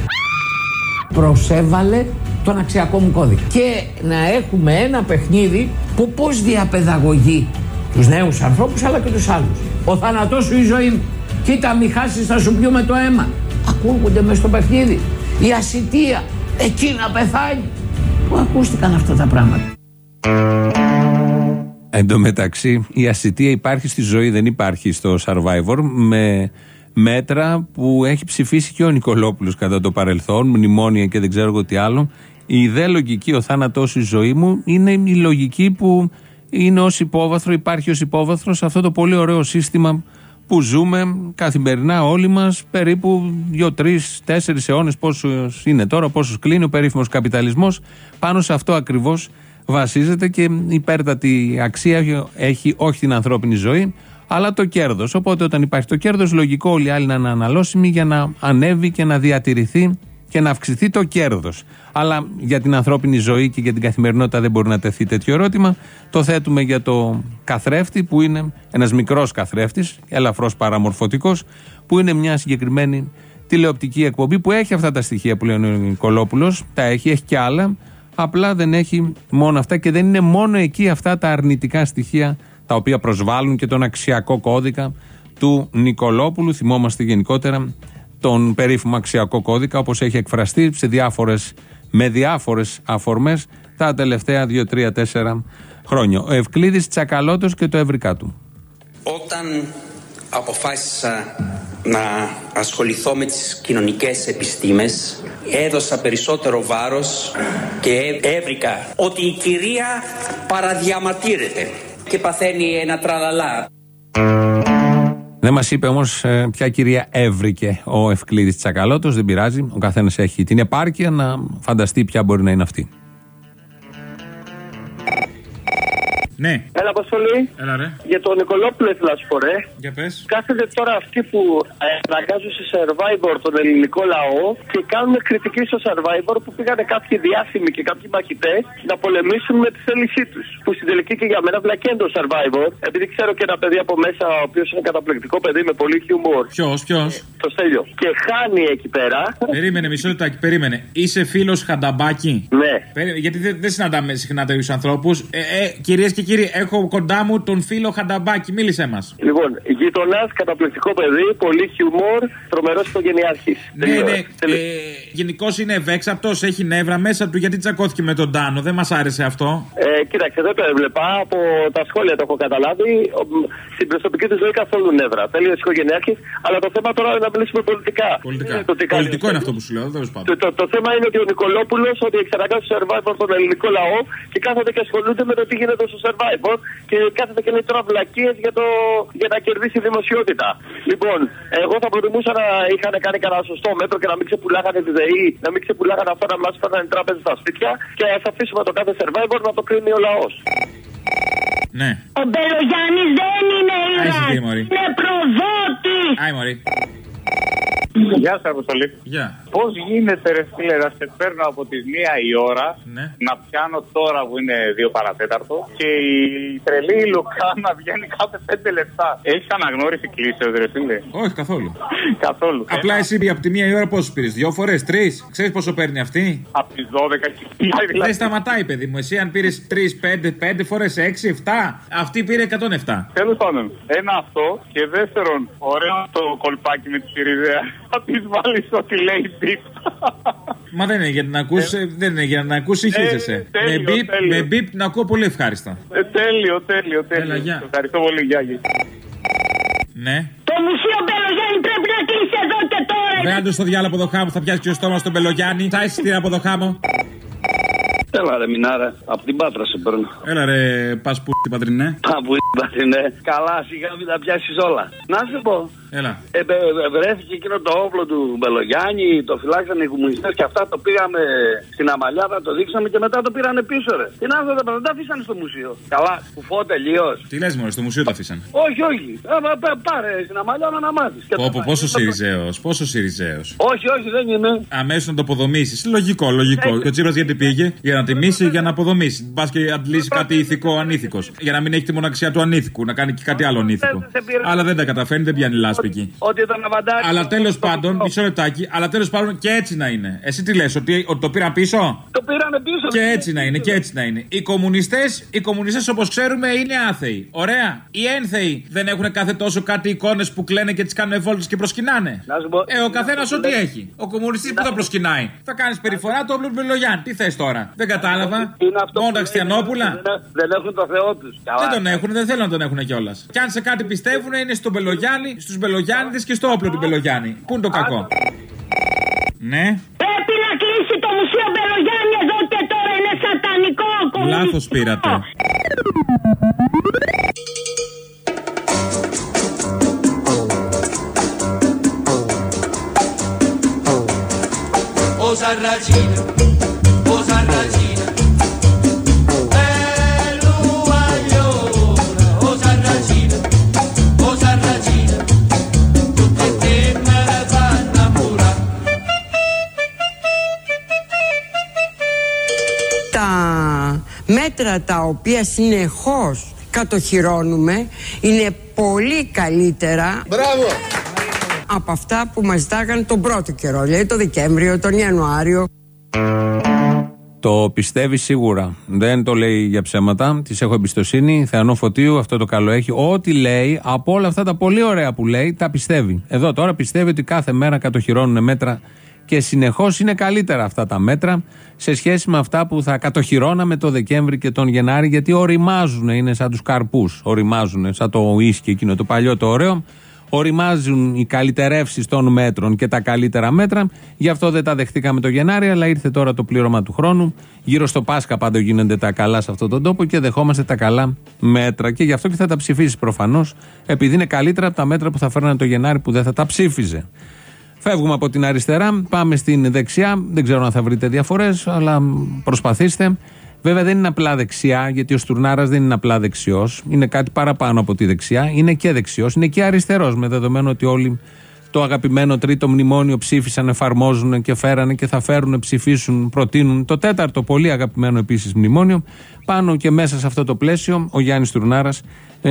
Προσέβαλε τον αξιακό μου κώδικα. Και να έχουμε ένα παιχνίδι που πώς διαπαιδαγωγεί τους νέους ανθρώπους αλλά και τους άλλους. Ο θάνατός σου η ζωή μου. Κοίτα μη χάσεις θα σου πιούμε το αίμα. Ακούγονται μες στο παιχνίδι. Η ασυτεία. Εκεί να πεθάνει. Πού ακούστηκαν αυτά τα πράγματα; Εν τω μεταξύ, η ασυτεία υπάρχει στη ζωή, δεν υπάρχει στο Survivor. Με μέτρα που έχει ψηφίσει και ο Νικολόπουλος κατά το παρελθόν, μνημόνια και δεν ξέρω εγώ τι άλλο. Η ιδέα λογική, ο θάνατός η ζωή μου, είναι η λογική που είναι ως υπόβαθρο, υπάρχει ως υπόβαθρος σε αυτό το πολύ ωραίο σύστημα που ζούμε καθημερινά όλοι μας, περίπου 2, 3, 4 αιώνες, πόσο είναι τώρα, πόσο κλείνει ο περίφημος καπιταλισμός. Πάνω σε αυτό ακριβώς βασίζεται και υπέρτατη αξία έχει όχι την ανθρώπινη ζωή, αλλά το κέρδος. Οπότε, όταν υπάρχει το κέρδος, λογικό όλοι οι άλλοι να είναι αναλώσιμοι για να ανέβει και να διατηρηθεί και να αυξηθεί το κέρδος. Αλλά για την ανθρώπινη ζωή και για την καθημερινότητα δεν μπορεί να τεθεί τέτοιο ερώτημα. Το θέτουμε για το καθρέφτη, που είναι ένας μικρός καθρέφτης, ελαφρώς παραμορφωτικός, που είναι μια συγκεκριμένη τηλεοπτική εκπομπή που έχει αυτά τα στοιχεία που λέει ο Νικολόπουλος. Τα έχει, έχει και άλλα. Απλά δεν έχει μόνο αυτά και δεν είναι μόνο εκεί αυτά τα αρνητικά στοιχεία τα οποία προσβάλλουν και τον αξιακό κώδικα του Νικολόπουλου. Θυμόμαστε γενικότερα τον περίφημο αξιακό κώδικα όπως έχει εκφραστεί σε διάφορες, με διάφορες αφορμές τα τελευταία 2-3-4 χρόνια. Ο Ευκλήδης Τσακαλώτος και το ευρικά του. Όταν αποφάσισα να ασχοληθώ με τις κοινωνικές επιστήμες έδωσα περισσότερο βάρος και έβρικα ότι η κυρία παραδιαματήρεται και παθαίνει ένα τραλαλά. Δεν μας είπε όμως ποια κυρία έβρικε ο Ευκλήδης Τσακαλώτος. Δεν πειράζει. Ο καθένας έχει την επάρκεια να φανταστεί ποια μπορεί να είναι αυτή. Ναι. Έλα, Αποστολή. Έλα, ρε. Για τον Νικολόπουλο ήθελα να σου πω, ρε. Για πες. Κάθεται τώρα αυτοί που ε, αναγκάζουν σε survivor τον ελληνικό λαό και κάνουν κριτική στο survivor που πήγανε κάποιοι διάσημοι και κάποιοι μαχητές να πολεμήσουν με τη θέλησή τους. Που στην τελική και για μένα βλακένει το survivor, επειδή ξέρω και ένα παιδί από μέσα ο οποίος είναι καταπληκτικό παιδί με πολύ χιούμορ. Ποιος, ποιος; Το στέλιο. Και χάνει εκεί πέρα. Περίμενε, μισό λεπτάκι, περίμενε. Είσαι φίλος Χανταμπάκη; Ναι. Περί- Γιατί δεν δεν συναντάμε συχνά τέτοιους ανθρώπους. Ε, ε, Κυρίες και κύριοι, έχω κοντά μου τον φίλο Χανταμπάκη. Μίλησέ μας. Λοιπόν, γείτονα, καταπληκτικό παιδί, πολύ χιούμορ, τρομερός οικογενειάρχης. Ναι, ναι. Ε, Γενικώς είναι ευέξαπτος, έχει νεύρα μέσα του γιατί τσακώθηκε με τον Τάνο. Δεν μας άρεσε αυτό. Ε, κοίταξε, δεν το έβλεπα. Από τα σχόλια το έχω καταλάβει. Ο, μ, Στην προσωπική του ζωή καθόλου νεύρα. Τέλειος οικογενειάρχης. Αλλά το θέμα τώρα είναι να μιλήσουμε πολιτικά. Πολιτικά. Είναι το τι κάνεις Πολιτικό ο είναι Στέλιος. αυτό που σου λέω, τέλο πάντων. Το, το, το θέμα είναι ότι ο Νικολόπουλος ότι εξαναγκάζει το survivor τον ελληνικό λαό και κάθεται και ασχολούνται με το τι γίνεται στο survivor και κάθεται και λέει τώρα βλακίες για, το, για να κερδίσει δημοσιότητα. Λοιπόν, εγώ θα προτιμούσα να είχαν κάνει κανένα σωστό μέτρο και να μην ξεπουλάγανε τη ΔΕΗ, να μην ξεπουλάγανε αυτά να μα φέρνανε τράπεζες στα σπίτια και ας αφήσουμε το κάθε survivor να το κρίνει ο λαός. Ναι. Ο Μπελογιάννης δεν είναι Α, είσαι ήρωας, δει, μωρή. είναι προδότης. Άι, μωρή. Γεια σας, Αποστολή. Γεια. Πώς γίνεται, ρε φίλε, να σε παίρνω από τη μία η ώρα Ναι. να πιάνω τώρα που είναι 2 παρατέταρτο και η τρελή η Λουκά να βγαίνει κάθε 5 λεπτά. Έχεις αναγνώριση κλήσεως, ρε φίλε; Όχι, καθόλου. Καθόλου. Απλά εσύ από τη μία η ώρα πόσο πήρες, δύο φορές, τρεις; Ξέρεις πόσο παίρνει αυτή; Από τις 12 και δηλαδή. Δεν σταματάει, παιδί μου. Εσύ αν πήρες 3, 5, 5 φορές, 6, 7, αυτή πήρε 107. Τέλος πάντων, ένα αυτό και δεύτερον, ωραίο το κολπάκι με τη Σιριζέα. Θα τη βάλεις ό,τι λέει μπιπ. Μα δεν είναι για να ακούσει, δεν είναι για να ακούσει, ηχίζεσαι. τέλειο, με μπιπ, τέλειο. με μπιπ να ακούω πολύ ευχάριστα. Ε, τέλειο, τέλειο, τέλειο. Έλα, γεια. Ευχαριστώ πολύ, γεια. γεια. Ναι. Το μουσείο Μπελογιάννη πρέπει να κλείσει εδώ και τώρα. Βέραντο στο διάλογο από το χάμο, θα πιάσει και ο στόμας στον Πελογιάννη. Θα εισιτήρια από το χάμο. Έλα ρε Μινάρα, από την Πάτρα σε παίρνω. Έλα ρε, πας που την πατρινέ. Παπου την Πατρινέ. Καλά, σιγά μην τα πιάσεις όλα. Να σου πω, Έλα. Ε, μπε- μπε- βρέθηκε εκείνο το όπλο του Μπελογιάννη, το φυλάξανε οι κομμουνιστέ και αυτά το πήγαμε στην Αμαλιάδα, το δείξαμε και μετά το πήρανε πίσω, ρε. Τι να αυτό τα πράγματα, δεν τα αφήσανε στο μουσείο. Καλά, κουφό τελείω. Τι λε, Μωρέ, στο μουσείο τα αφήσαν. Όχι, όχι. Ε, μα, πα- πάρε στην Αμαλιάδα να μάθει. Πω, πω, πόσο Σιριζέο, πόσο Σιριζέο. Όχι, όχι, δεν είμαι. Αμέσω να το αποδομήσει. Λογικό, λογικό. Και ο Τσίπρα γιατί πήγε, για να τιμήσει, για να αποδομήσει. Μπα και αντλήσει κάτι ηθικό ανήθικο. Για να μην έχει τη μοναξιά του ανήθικου, να κάνει και κάτι άλλο ανήθικο. Αλλά δεν τα καταφέρνει, δεν πιάνει λάσπη εκεί. Ότι ήταν αβαντάκι. Αλλά τέλος πάντων, μισό λεπτάκι, αλλά τέλος πάντων και έτσι να είναι. Εσύ τι λες, ότι, ότι το πήραν πίσω; Το πήρανε πίσω. Και έτσι να είναι, και έτσι να είναι. Οι κομμουνιστές, οι κομμουνιστές όπως ξέρουμε είναι άθεοι. Ωραία. Οι ένθεοι δεν έχουν κάθε τόσο κάτι εικόνες που κλαίνε και τις κάνουν βόλτε και προσκυνάνε. Να σου πω- Ε, ο καθένας ό,τι έχει. Ο κομμουνιστής που θα προσκυνάει. Θα κάνεις περιφορά το όπλο του Μπελογιάννη. Τι θες τώρα; Δεν κατάλαβα. Είναι αυτό Μόνο που τα Χριστιανόπουλα. Δεν, δεν έχουν το Θεό τους. Δεν τον έχουν, δεν θέλουν να τον έχουν κιόλας. Και αν σε κάτι πιστεύουν είναι στον Μπελογιάννη, στους Μπελογιάννηδε και στο όπλο του Μπελογιάννη. Πού είναι το κακό; Ναι, Πρέπει να κλείσει το Μουσείο Μπελογιάννη εδώ και τώρα είναι σατανικό κομμουνιστικό. λάθος πήρατε. O Sarracina, μέτρα τα οποία συνεχώς κατοχυρώνουμε είναι πολύ καλύτερα από αυτά που μας ζητάγαν τον πρώτο καιρό, δηλαδή το Δεκέμβριο, τον Ιανουάριο. Το πιστεύεις σίγουρα. Δεν το λέει για ψέματα. Της έχω εμπιστοσύνη. Θεανό φωτίου, αυτό το καλό έχει. Ό,τι λέει, από όλα αυτά τα πολύ ωραία που λέει, τα πιστεύει. Εδώ τώρα πιστεύει ότι κάθε μέρα κατοχυρώνουν μέτρα και συνεχώς είναι καλύτερα αυτά τα μέτρα σε σχέση με αυτά που θα κατοχυρώναμε το Δεκέμβρη και τον Γενάρη, γιατί οριμάζουν, είναι σαν τους καρπούς. Οριμάζουν, σαν το ουίσκι εκείνο το παλιό το ωραίο. Οριμάζουν οι καλυτερεύσεις των μέτρων και τα καλύτερα μέτρα. Γι' αυτό δεν τα δεχτήκαμε το Γενάρη, αλλά ήρθε τώρα το πλήρωμα του χρόνου. Γύρω στο Πάσχα πάντα γίνονται τα καλά σε αυτόν τον τόπο και δεχόμαστε τα καλά μέτρα. Και γι' αυτό και θα τα ψηφίσεις προφανώς, επειδή είναι καλύτερα από τα μέτρα που θα φέρνανε το Γενάρη που δεν θα τα ψήφιζε. Φεύγουμε από την αριστερά, πάμε στην δεξιά. Δεν ξέρω αν θα βρείτε διαφορές, αλλά προσπαθήστε. Βέβαια δεν είναι απλά δεξιά, γιατί ο Στουρνάρας δεν είναι απλά δεξιός. Είναι κάτι παραπάνω από τη δεξιά. Είναι και δεξιός, είναι και αριστερός. Με δεδομένο ότι όλοι το αγαπημένο τρίτο μνημόνιο ψήφισαν, εφαρμόζουν και φέρανε και θα φέρουν, ψηφίσουν, προτείνουν το τέταρτο πολύ αγαπημένο επίσης μνημόνιο. Πάνω και μέσα σε αυτό το πλαίσιο, ο Γιάννης Τουρνάρα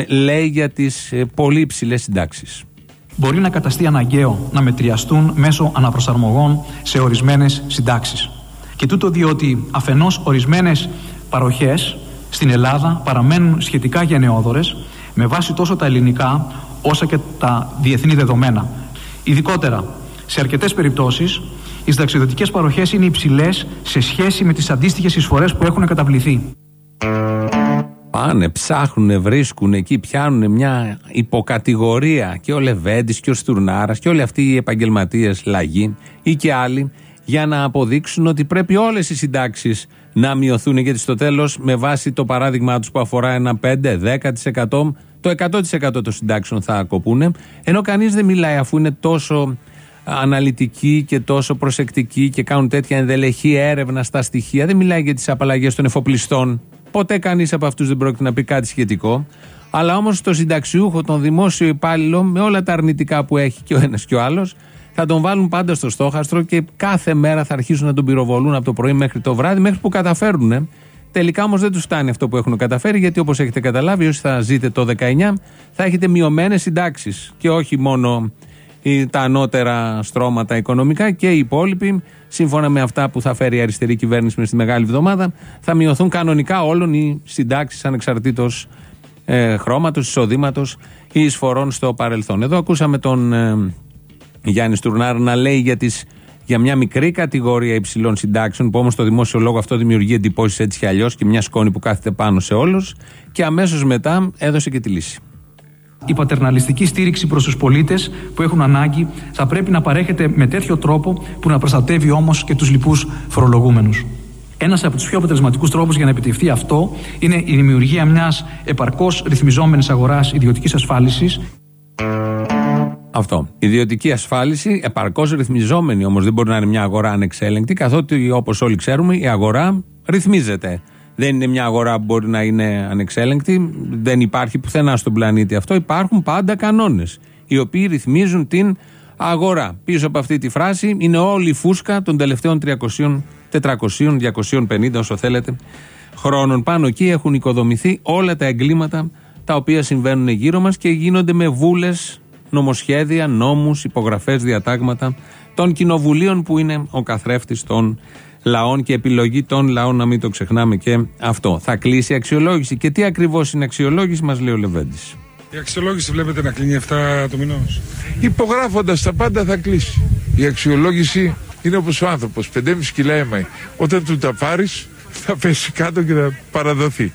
λέει για τις πολύ υψηλές συντάξεις. Μπορεί να καταστεί αναγκαίο να μετριαστούν μέσω αναπροσαρμογών σε ορισμένες συντάξεις. Και τούτο διότι αφενός ορισμένες παροχές στην Ελλάδα παραμένουν σχετικά γενναιόδορες με βάση τόσο τα ελληνικά όσα και τα διεθνή δεδομένα. Ειδικότερα, σε αρκετές περιπτώσεις, οι συνταξιδοτικές παροχές είναι υψηλές σε σχέση με τις αντίστοιχες εισφορές που έχουν καταβληθεί. Πάνε, ψάχνουν, βρίσκουν εκεί, πιάνουν μια υποκατηγορία και ο Λεβέντης και ο Στουρνάρας και όλοι αυτοί οι επαγγελματίες λαγοί ή και άλλοι για να αποδείξουν ότι πρέπει όλες οι συντάξεις να μειωθούν γιατί στο τέλος, με βάση το παράδειγμά τους που αφορά ένα 5-10%, το 100% των συντάξεων θα κοπούνε. Ενώ κανείς δεν μιλάει αφού είναι τόσο αναλυτικοί και τόσο προσεκτικοί και κάνουν τέτοια ενδελεχή έρευνα στα στοιχεία. Δεν μιλάει για τις απαλλαγές των εφοπλιστών. Ποτέ κανείς από αυτούς δεν πρόκειται να πει κάτι σχετικό. Αλλά όμως το συνταξιούχο, τον δημόσιο υπάλληλο, με όλα τα αρνητικά που έχει και ο ένας και ο άλλος, θα τον βάλουν πάντα στο στόχαστρο και κάθε μέρα θα αρχίσουν να τον πυροβολούν από το πρωί μέχρι το βράδυ, μέχρι που καταφέρουν. Τελικά όμως δεν τους φτάνει αυτό που έχουν καταφέρει, γιατί όπως έχετε καταλάβει, όσοι θα ζείτε το 19, θα έχετε μειωμένες συντάξεις. Και όχι μόνο οι- τα ανώτερα στρώματα οικονομικά και οι υπόλοιποι, σύμφωνα με αυτά που θα φέρει η αριστερή κυβέρνηση μες στη Μεγάλη Εβδομάδα, θα μειωθούν κανονικά όλων οι συντάξεις ανεξαρτήτως ε, χρώματος, εισοδήματος ή εισφορών στο παρελθόν. Εδώ ακούσαμε τον ε, Γιάννη Στουρνάρ να λέει για, τις, για μια μικρή κατηγορία υψηλών συντάξεων, που όμως το δημόσιο λόγο αυτό δημιουργεί εντυπώσεις έτσι κι αλλιώς και μια σκόνη που κάθεται πάνω σε όλους. Και αμέσως μετά έδωσε και τη λύση. Η πατερναλιστική στήριξη προς τους πολίτες που έχουν ανάγκη θα πρέπει να παρέχεται με τέτοιο τρόπο που να προστατεύει όμως και τους λοιπούς φορολογούμενους. Ένας από τους πιο αποτελεσματικούς τρόπους για να επιτευχθεί αυτό είναι η δημιουργία μιας επαρκώς ρυθμιζόμενης αγοράς ιδιωτικής ασφάλισης Αυτό. Ιδιωτική ασφάλιση, επαρκώς ρυθμιζόμενη όμως, δεν μπορεί να είναι μια αγορά ανεξέλεγκτη, καθότι όπως όλοι ξέρουμε η αγορά ρυθμίζεται. Δεν είναι μια αγορά που μπορεί να είναι ανεξέλεγκτη, δεν υπάρχει πουθενά στον πλανήτη αυτό. Υπάρχουν πάντα κανόνες οι οποίοι ρυθμίζουν την αγορά. Πίσω από αυτή τη φράση είναι όλη η φούσκα των τελευταίων 300, 400, 250, όσο θέλετε, χρόνων. Πάνω εκεί έχουν οικοδομηθεί όλα τα εγκλήματα τα οποία συμβαίνουν γύρω μας και γίνονται με βούλες, νομοσχέδια, νόμους, υπογραφές, διατάγματα των κοινοβουλίων που είναι ο καθρέφτης των λαών και επιλογή των λαών, να μην το ξεχνάμε και αυτό. Θα κλείσει η αξιολόγηση. Και τι ακριβώς είναι αξιολόγηση, μας λέει ο Λεβέντης. Η αξιολόγηση βλέπετε να κλείνει 7 το μηνό. Υπογράφοντας τα πάντα θα κλείσει. Η αξιολόγηση είναι όπως ο άνθρωπος. 5,5 κιλά αίμα. Όταν του τα πάρεις, θα πέσει κάτω και θα παραδοθεί.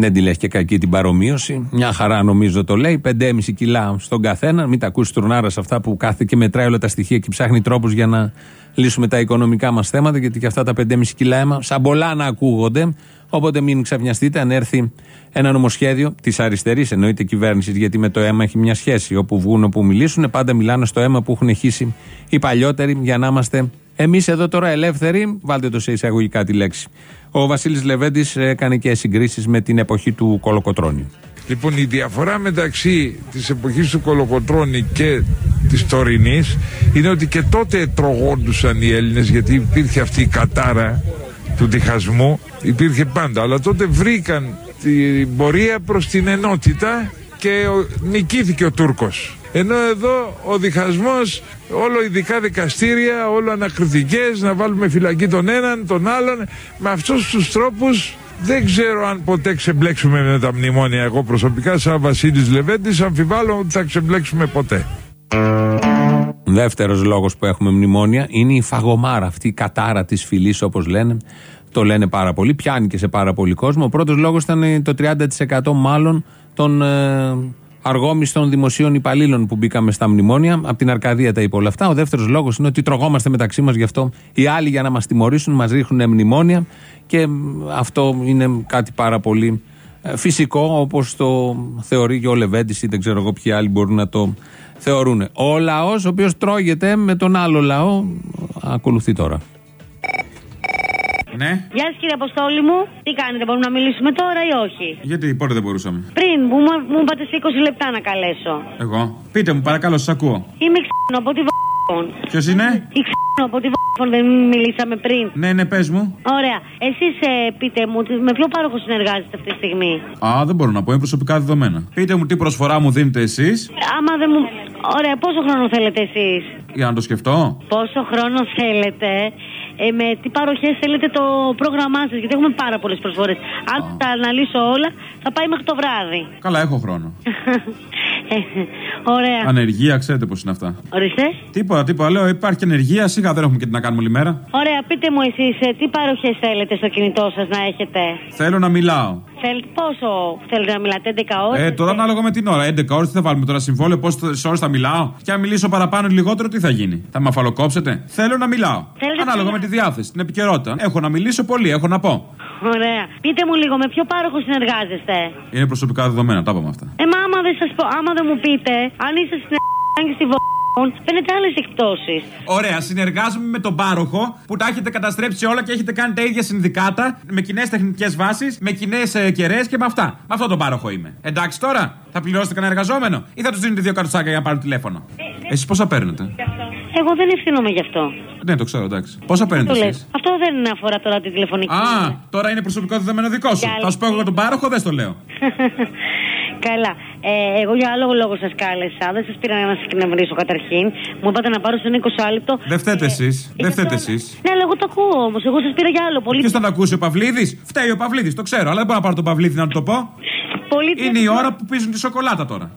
Δεν τη λες και κακή την παρομοίωση. Μια χαρά νομίζω το λέει. 5,5 κιλά στον καθένα. Μην τα ακούσει τουρνάρα σε αυτά που κάθε και μετράει όλα τα στοιχεία και ψάχνει τρόπους για να λύσουμε τα οικονομικά μας θέματα. Γιατί και αυτά τα 5,5 κιλά αίμα, σαν πολλά να ακούγονται. Οπότε μην ξαφνιαστείτε αν έρθει ένα νομοσχέδιο της αριστερής εννοείται κυβέρνησης, γιατί με το αίμα έχει μια σχέση. Όπου βγουν, όπου μιλήσουν, πάντα μιλάνε στο αίμα που έχουν χύσει οι παλιότεροι για να είμαστε εμείς εδώ τώρα ελεύθεροι. Βάλτε το σε εισαγωγικά τη λέξη. Ο Βασίλης Λεβέντης έκανε και συγκρίσεις με την εποχή του Κολοκοτρώνη. Λοιπόν, η διαφορά μεταξύ της εποχής του Κολοκοτρώνη και της τωρινής είναι ότι και τότε τρογόντουσαν οι Έλληνες γιατί υπήρχε αυτή η κατάρα του διχασμού, υπήρχε πάντα. Αλλά τότε βρήκαν την πορεία προς την ενότητα και ο- νικήθηκε ο Τούρκος. Ενώ εδώ ο διχασμός, όλο ειδικά δικαστήρια, όλο ανακριτικές, να βάλουμε φυλακή τον έναν, τον άλλον, με αυτούς τους τρόπους δεν ξέρω αν ποτέ ξεμπλέξουμε με τα μνημόνια. Εγώ προσωπικά, σαν Βασίλης Λεβέντης, αμφιβάλλω ότι θα ξεμπλέξουμε ποτέ. Δεύτερος λόγος που έχουμε μνημόνια είναι η φαγωμάρα, αυτή η κατάρα της φυλής, όπως λένε. Το λένε πάρα πολύ, πιάνει και σε πάρα πολύ κόσμο. Ο πρώτος λόγος ήταν ε, το 30% μάλλον των ε, αργόμιστων δημοσίων υπαλλήλων που μπήκαμε στα μνημόνια. Από την Αρκαδία τα είπε όλα αυτά. Ο δεύτερος λόγος είναι ότι τρογόμαστε μεταξύ μας γι' αυτό. Οι άλλοι για να μας τιμωρήσουν μας ρίχνουν μνημόνια και μ, αυτό είναι κάτι πάρα πολύ ε, φυσικό όπως το θεωρεί και ο Λεβέντης ή δεν ξέρω εγώ ποιοι άλλοι μπορούν να το θεωρούν. Ο λαός, ο οποίος τρώγεται με τον άλλο λαό, ακολουθεί τώρα. Ναι, Γεια σας κύριε Αποστόλη μου. Τι κάνετε, μπορούμε να μιλήσουμε τώρα ή όχι; γιατί πότε δεν μπορούσαμε. Πριν που μου, μου είπατε σε 20 λεπτά να καλέσω. Εγώ. Πείτε μου, παρακαλώ, σας ακούω. Είμαι ξένο από τη Β***φων. Ποιος είναι; Η ξένο από τη Β***φων δεν μιλήσαμε πριν. Ναι, ναι, πες μου. Ωραία. Εσείς πείτε μου, τι- με ποιο πάροχο συνεργάζεστε αυτή τη στιγμή; Α, δεν μπορώ να πω, είναι προσωπικά δεδομένα. Πείτε μου τι προσφορά μου δίνετε εσείς Άμα δεν μου. Ωραία, πόσο χρόνο θέλετε εσείς; για να το σκεφτώ. Πόσο χρόνο θέλετε, ε, με τι παροχές θέλετε το πρόγραμμά σας, γιατί έχουμε πάρα πολλές προσφορές. Αν τα αναλύσω όλα, θα πάει μέχρι το βράδυ. Καλά, έχω χρόνο. Ε, Ωραία. Ανεργία, ξέρετε πώς είναι αυτά. Ορίστε. Τίποτα, τίποτα. Λέω, υπάρχει και ανεργία, σιγά δεν έχουμε και τι να κάνουμε όλη μέρα. Ωραία, πείτε μου εσείς τι παροχές θέλετε στο κινητό σας να έχετε; Θέλω να μιλάω. Θέλετε, πόσο θέλετε να μιλάτε, 11 ώρες. Ε, τώρα ανάλογα με την ώρα. 11 ώρες τι θα βάλουμε τώρα συμβόλαιο, πόσες ώρες θα μιλάω; Και αν μιλήσω παραπάνω ή λιγότερο, τι θα γίνει; Θα με αφαλοκόψετε; Θέλω να μιλάω. Θέλετε Ανάλογα να με τη διάθεση, την επικαιρότητα. Έχω να μιλήσω πολύ, έχω να πω. Ωραία. Πείτε μου λίγο, με ποιο πάροχο συνεργάζεστε; Είναι προσωπικά δεδομένα, τα είπαμε αυτά. Ε, μα άμα δεν, σας πω, άμα δεν μου πείτε, αν είστε στην και στη Β***ον, φαίνεται άλλες εκπτώσεις. Ωραία, συνεργάζομαι με τον πάροχο που τα έχετε καταστρέψει όλα και έχετε κάνει τα ίδια συνδικάτα με κοινές τεχνικές βάσεις, με κοινές ε, κεραίες και με αυτά. Με αυτό τον πάροχο είμαι. Εντάξει τώρα, θα πληρώσετε κανένα εργαζόμενο ή θα τους δίνετε δύο καρτσάκια για να πάρουν τηλέφωνο; Εσείς πόσα παίρνετε; Εγώ δεν ευθύνομαι γι' αυτό. Ναι, το ξέρω, εντάξει. Πόσα Το παίρνετε λες. εσείς; Αυτό δεν αφορά τώρα τη τηλεφωνική. Α, τώρα είναι προσωπικό δεδομένο δικό σου. Για άλλη- Θα σου πω εγώ για τον πάροχο, δεν στο λέω. Καλά. Ε, εγώ για άλλο λόγο σας κάλεσα. Δεν σας πήρα να σας εκνευρίσω καταρχήν. Μου είπατε να πάρω σε ένα 20 λεπτό. Δεν φταίτε εσείς. Δεν φταίτε εσείς. Ναι, αλλά εγώ το ακούω όμως. Εγώ σας πήρα για άλλο. Πολύ... Ποιο θα το ακούσει, ο Παυλίδης. Φταίει ο Παυλίδης, το ξέρω, αλλά δεν μπορώ να πάρω τον Παυλίδη να του το πω. Πολίτρια Είναι η του- ώρα που πίζουν τη σοκολάτα τώρα.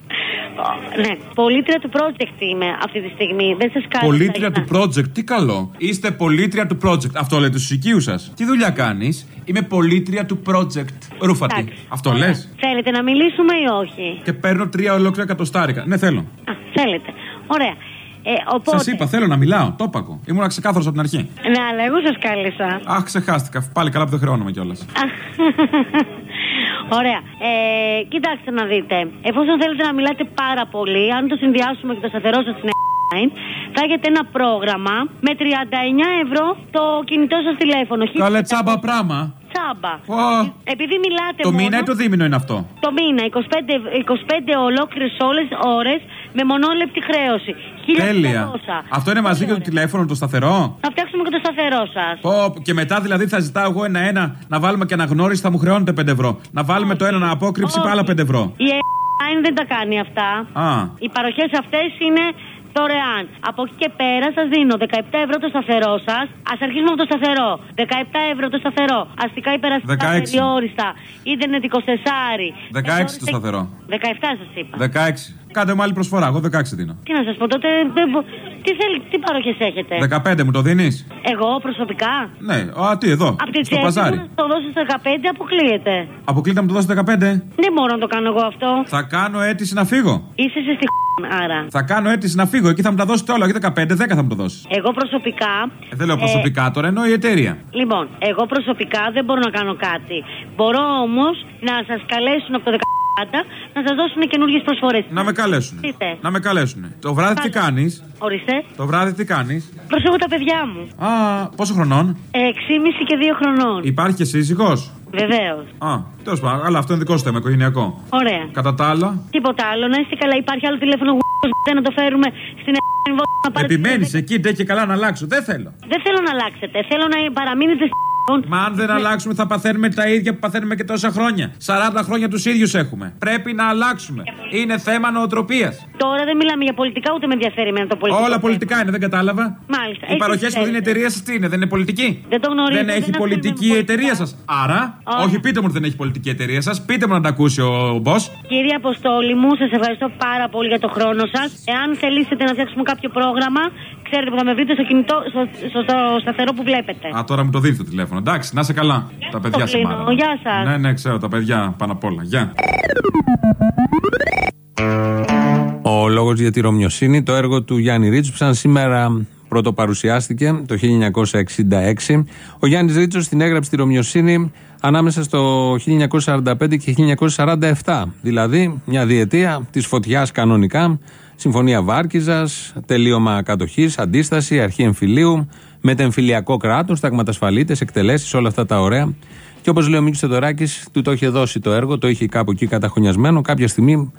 Ναι, πολίτρια του project είμαι αυτή τη στιγμή. Δεν σας κάλεσα. Πολίτρια για του να- project, τι καλό. Είστε πολίτρια του project. Αυτό λέτε στους οικείους σας. Τι δουλειά κάνεις; Είμαι πολίτρια του project. Ρούφατη. Εντάξει. Αυτό λες; Θέλετε να μιλήσουμε ή όχι; Και παίρνω τρία ολόκληρα εκατοστάρικα. Ναι, θέλω. Α, θέλετε. Ωραία. Ε, οπότε... Σας είπα, θέλω να μιλάω. Το είπα. Ήμουν ξεκάθαρος από την αρχή. Ναι, αλλά εγώ σας κάλεσα. Αχ, ξεχάστηκα. Πάλι καλά που δεν χρεώνομαι κιόλας. Ωραία. Ε, κοιτάξτε να δείτε. Εφόσον θέλετε να μιλάτε πάρα πολύ, αν το συνδυάσουμε και το σταθερό σα στην line, θα έχετε ένα πρόγραμμα με 39 ευρώ το κινητό σας τηλέφωνο. Καλέ τσάμπα πράγμα. Τσάμπα. Ω. Επειδή μιλάτε Το μόνο, μήνα ή το δίμηνο είναι αυτό; το μήνα, 25, 25 ολόκληρες όλες ώρες με μονόλεπτη χρέωση. 1500. Τέλεια. Αυτό είναι μαζί και το τηλέφωνο, το σταθερό; Θα φτιάξουμε και το σταθερό σας. Πω, και μετά δηλαδή θα ζητάω εγώ ένα-ένα να βάλουμε και αναγνώριση, θα μου χρεώνετε 5 ευρώ. Να βάλουμε το ένα να απόκρυψη, Όχι. άλλα 5 ευρώ. Η airline δεν τα κάνει αυτά. Α, Οι παροχές αυτές είναι δωρεάν. Από εκεί και πέρα σας δίνω 17 ευρώ το σταθερό σας. Α αρχίσουμε από το σταθερό. 17 ευρώ το σταθερό. Αστικά υπεραστικά 16. περιόριστα. Ιντερνετ 24. 16 το σταθερό. 17 σας είπα. 16. Κάντε μου άλλη προσφορά, εγώ 16 δίνω. Τι να σας πω τότε. δεν μπο- Τι, θέλει, τι παροχές έχετε; 15 μου το δίνεις; Εγώ προσωπικά; Ναι, α, τι εδώ, Από τη στο τσέπη μου παζάρι. να το δώσω στα 15 αποκλείεται. Αποκλείται να μου το δώσει 15. Δεν μπορώ να το κάνω εγώ αυτό. Θα κάνω αίτηση να φύγω. Είσαι σε στη άρα. Θα κάνω αίτηση να φύγω. Εκεί θα μου τα δώσετε όλα. Όχι 15, 10 θα μου το δώσει. Εγώ προσωπικά. Ε, δεν λέω προσωπικά τώρα, εννοώ η εταιρεία. Λοιπόν, εγώ προσωπικά δεν μπορώ να κάνω κάτι. Μπορώ όμως να σας καλέσουν από το 10 να σας δώσουν καινούργιες προσφορές. Να με καλέσουν. Δείτε. Να με καλέσουν. Το βράδυ τι κάνεις; Ορίστε. Το βράδυ τι κάνεις; Προσέχω τα παιδιά μου. Α, πόσο χρονών; 6,5 και 2 χρονών. Υπάρχει και σύζυγος; Βεβαίως. Α, τέλος πάντων. Αλλά αυτό είναι δικό σου θέμα, οικογενειακό. Ωραία. Κατά τα άλλα; Τίποτα άλλο. Να είστε καλά. Υπάρχει άλλο τηλέφωνο να το φέρουμε στην Ελλάδα να πάρετε. Επιμένεις εκεί, ντε και καλά να αλλάξω. Δεν θέλω. Δεν θέλω να αλλάξετε. Θέλω να παραμείνετε στην Μα αν δεν αλλάξουμε, θα παθαίνουμε τα ίδια που παθαίνουμε και τόσα χρόνια. 40 χρόνια τους ίδιους έχουμε. Πρέπει να αλλάξουμε. Είναι θέμα νοοτροπίας. Τώρα δεν μιλάμε για πολιτικά, ούτε με ενδιαφέρει εμένα το πολιτικό. Όλα πολιτικά είναι, δεν κατάλαβα. Μάλιστα. Οι Εσείς παροχές που δίνει η ξέρετε. εταιρεία σας τι είναι, δεν είναι πολιτική; Δεν το γνωρίζω. Δεν έχει δεν πολιτική η εταιρεία σας. Άρα, Ωραία. όχι πείτε μου ότι δεν έχει πολιτική η εταιρεία σας, πείτε μου να τα ακούσει ο μπό. Κύριε Αποστόλη μου, σας ευχαριστώ πάρα πολύ για το χρόνο σας. Εάν θελήσετε να φτιάξουμε κάποιο πρόγραμμα, ξέρετε που θα με βρείτε στο κινητό, στο, στο, στο σταθερό που βλέπετε. Α, τώρα μου το δίνει το τηλέφωνο. Εντάξει, να είσαι καλά. Τα παιδιά σε κλείνω. μάρα. Γεια σας. Ναι, ναι, ξέρω, τα παιδιά πάνω απ' όλα. Γεια. Ο λόγος για τη Ρωμιοσύνη, το έργο του Γιάννη Ρίτσου, που σαν σήμερα πρώτο παρουσιάστηκε το 1966. Ο Γιάννης Ρίτσος την έγραψε τη Ρωμιοσύνη ανάμεσα στο 1945 και 1947. Δηλαδή μια διετία της φωτιάς κανονικά. Συμφωνία Βάρκιζα, τελείωμα κατοχής, αντίσταση, αρχή εμφυλίου, μετεμφυλιακό κράτος, ταγματασφαλίτε, εκτελέσεις, όλα αυτά τα ωραία. Και όπως λέει ο Μίκης Θεοδωράκης, του το είχε δώσει το έργο, το είχε κάπου εκεί καταχωνιασμένο. Κάποια στιγμή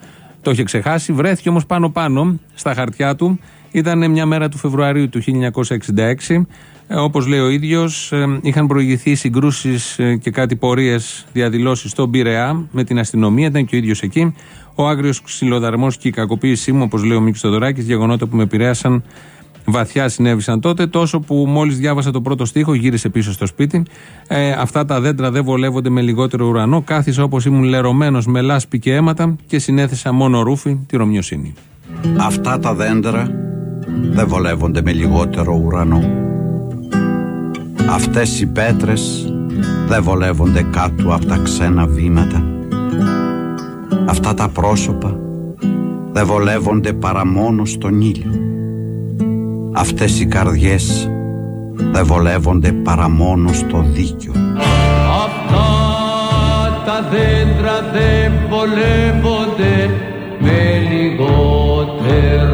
το είχε ξεχάσει, βρέθηκε όμως πάνω-πάνω στα χαρτιά του. Ήταν μια μέρα του Φεβρουαρίου του 1966. Ε, Όπως λέει ο ίδιος, είχαν προηγηθεί συγκρούσεις και κάτι πορείες διαδηλώσεις στον Πειραιά με την αστυνομία. Ήταν και ο ίδιος εκεί. Ο άγριος ξυλοδαρμός και η κακοποίησή μου, όπως λέει ο Μίκης Θεοδωράκης, γεγονότα που με επηρέασαν βαθιά συνέβησαν τότε. Τόσο που μόλις διάβασα το πρώτο στίχο, γύρισε πίσω στο σπίτι. Ε, αυτά τα δέντρα δεν βολεύονται με λιγότερο ουρανό. Κάθισα όπως ήμουν λερωμένος με λάσπη και αίματα και συνέθεσα μόνο ρούφι τη Ρωμιοσύνη. Αυτά τα δέντρα δεν βολεύονται με λιγότερο ουρανό. Αυτές οι πέτρες δεν βολεύονται κάτω από τα ξένα βήματα. Αυτά τα πρόσωπα δεν βολεύονται παρά μόνο στον ήλιο. Αυτές οι καρδιές δεν βολεύονται παρά μόνο στο δίκιο. Αυτά τα δέντρα δεν βολεύονται με λιγότερο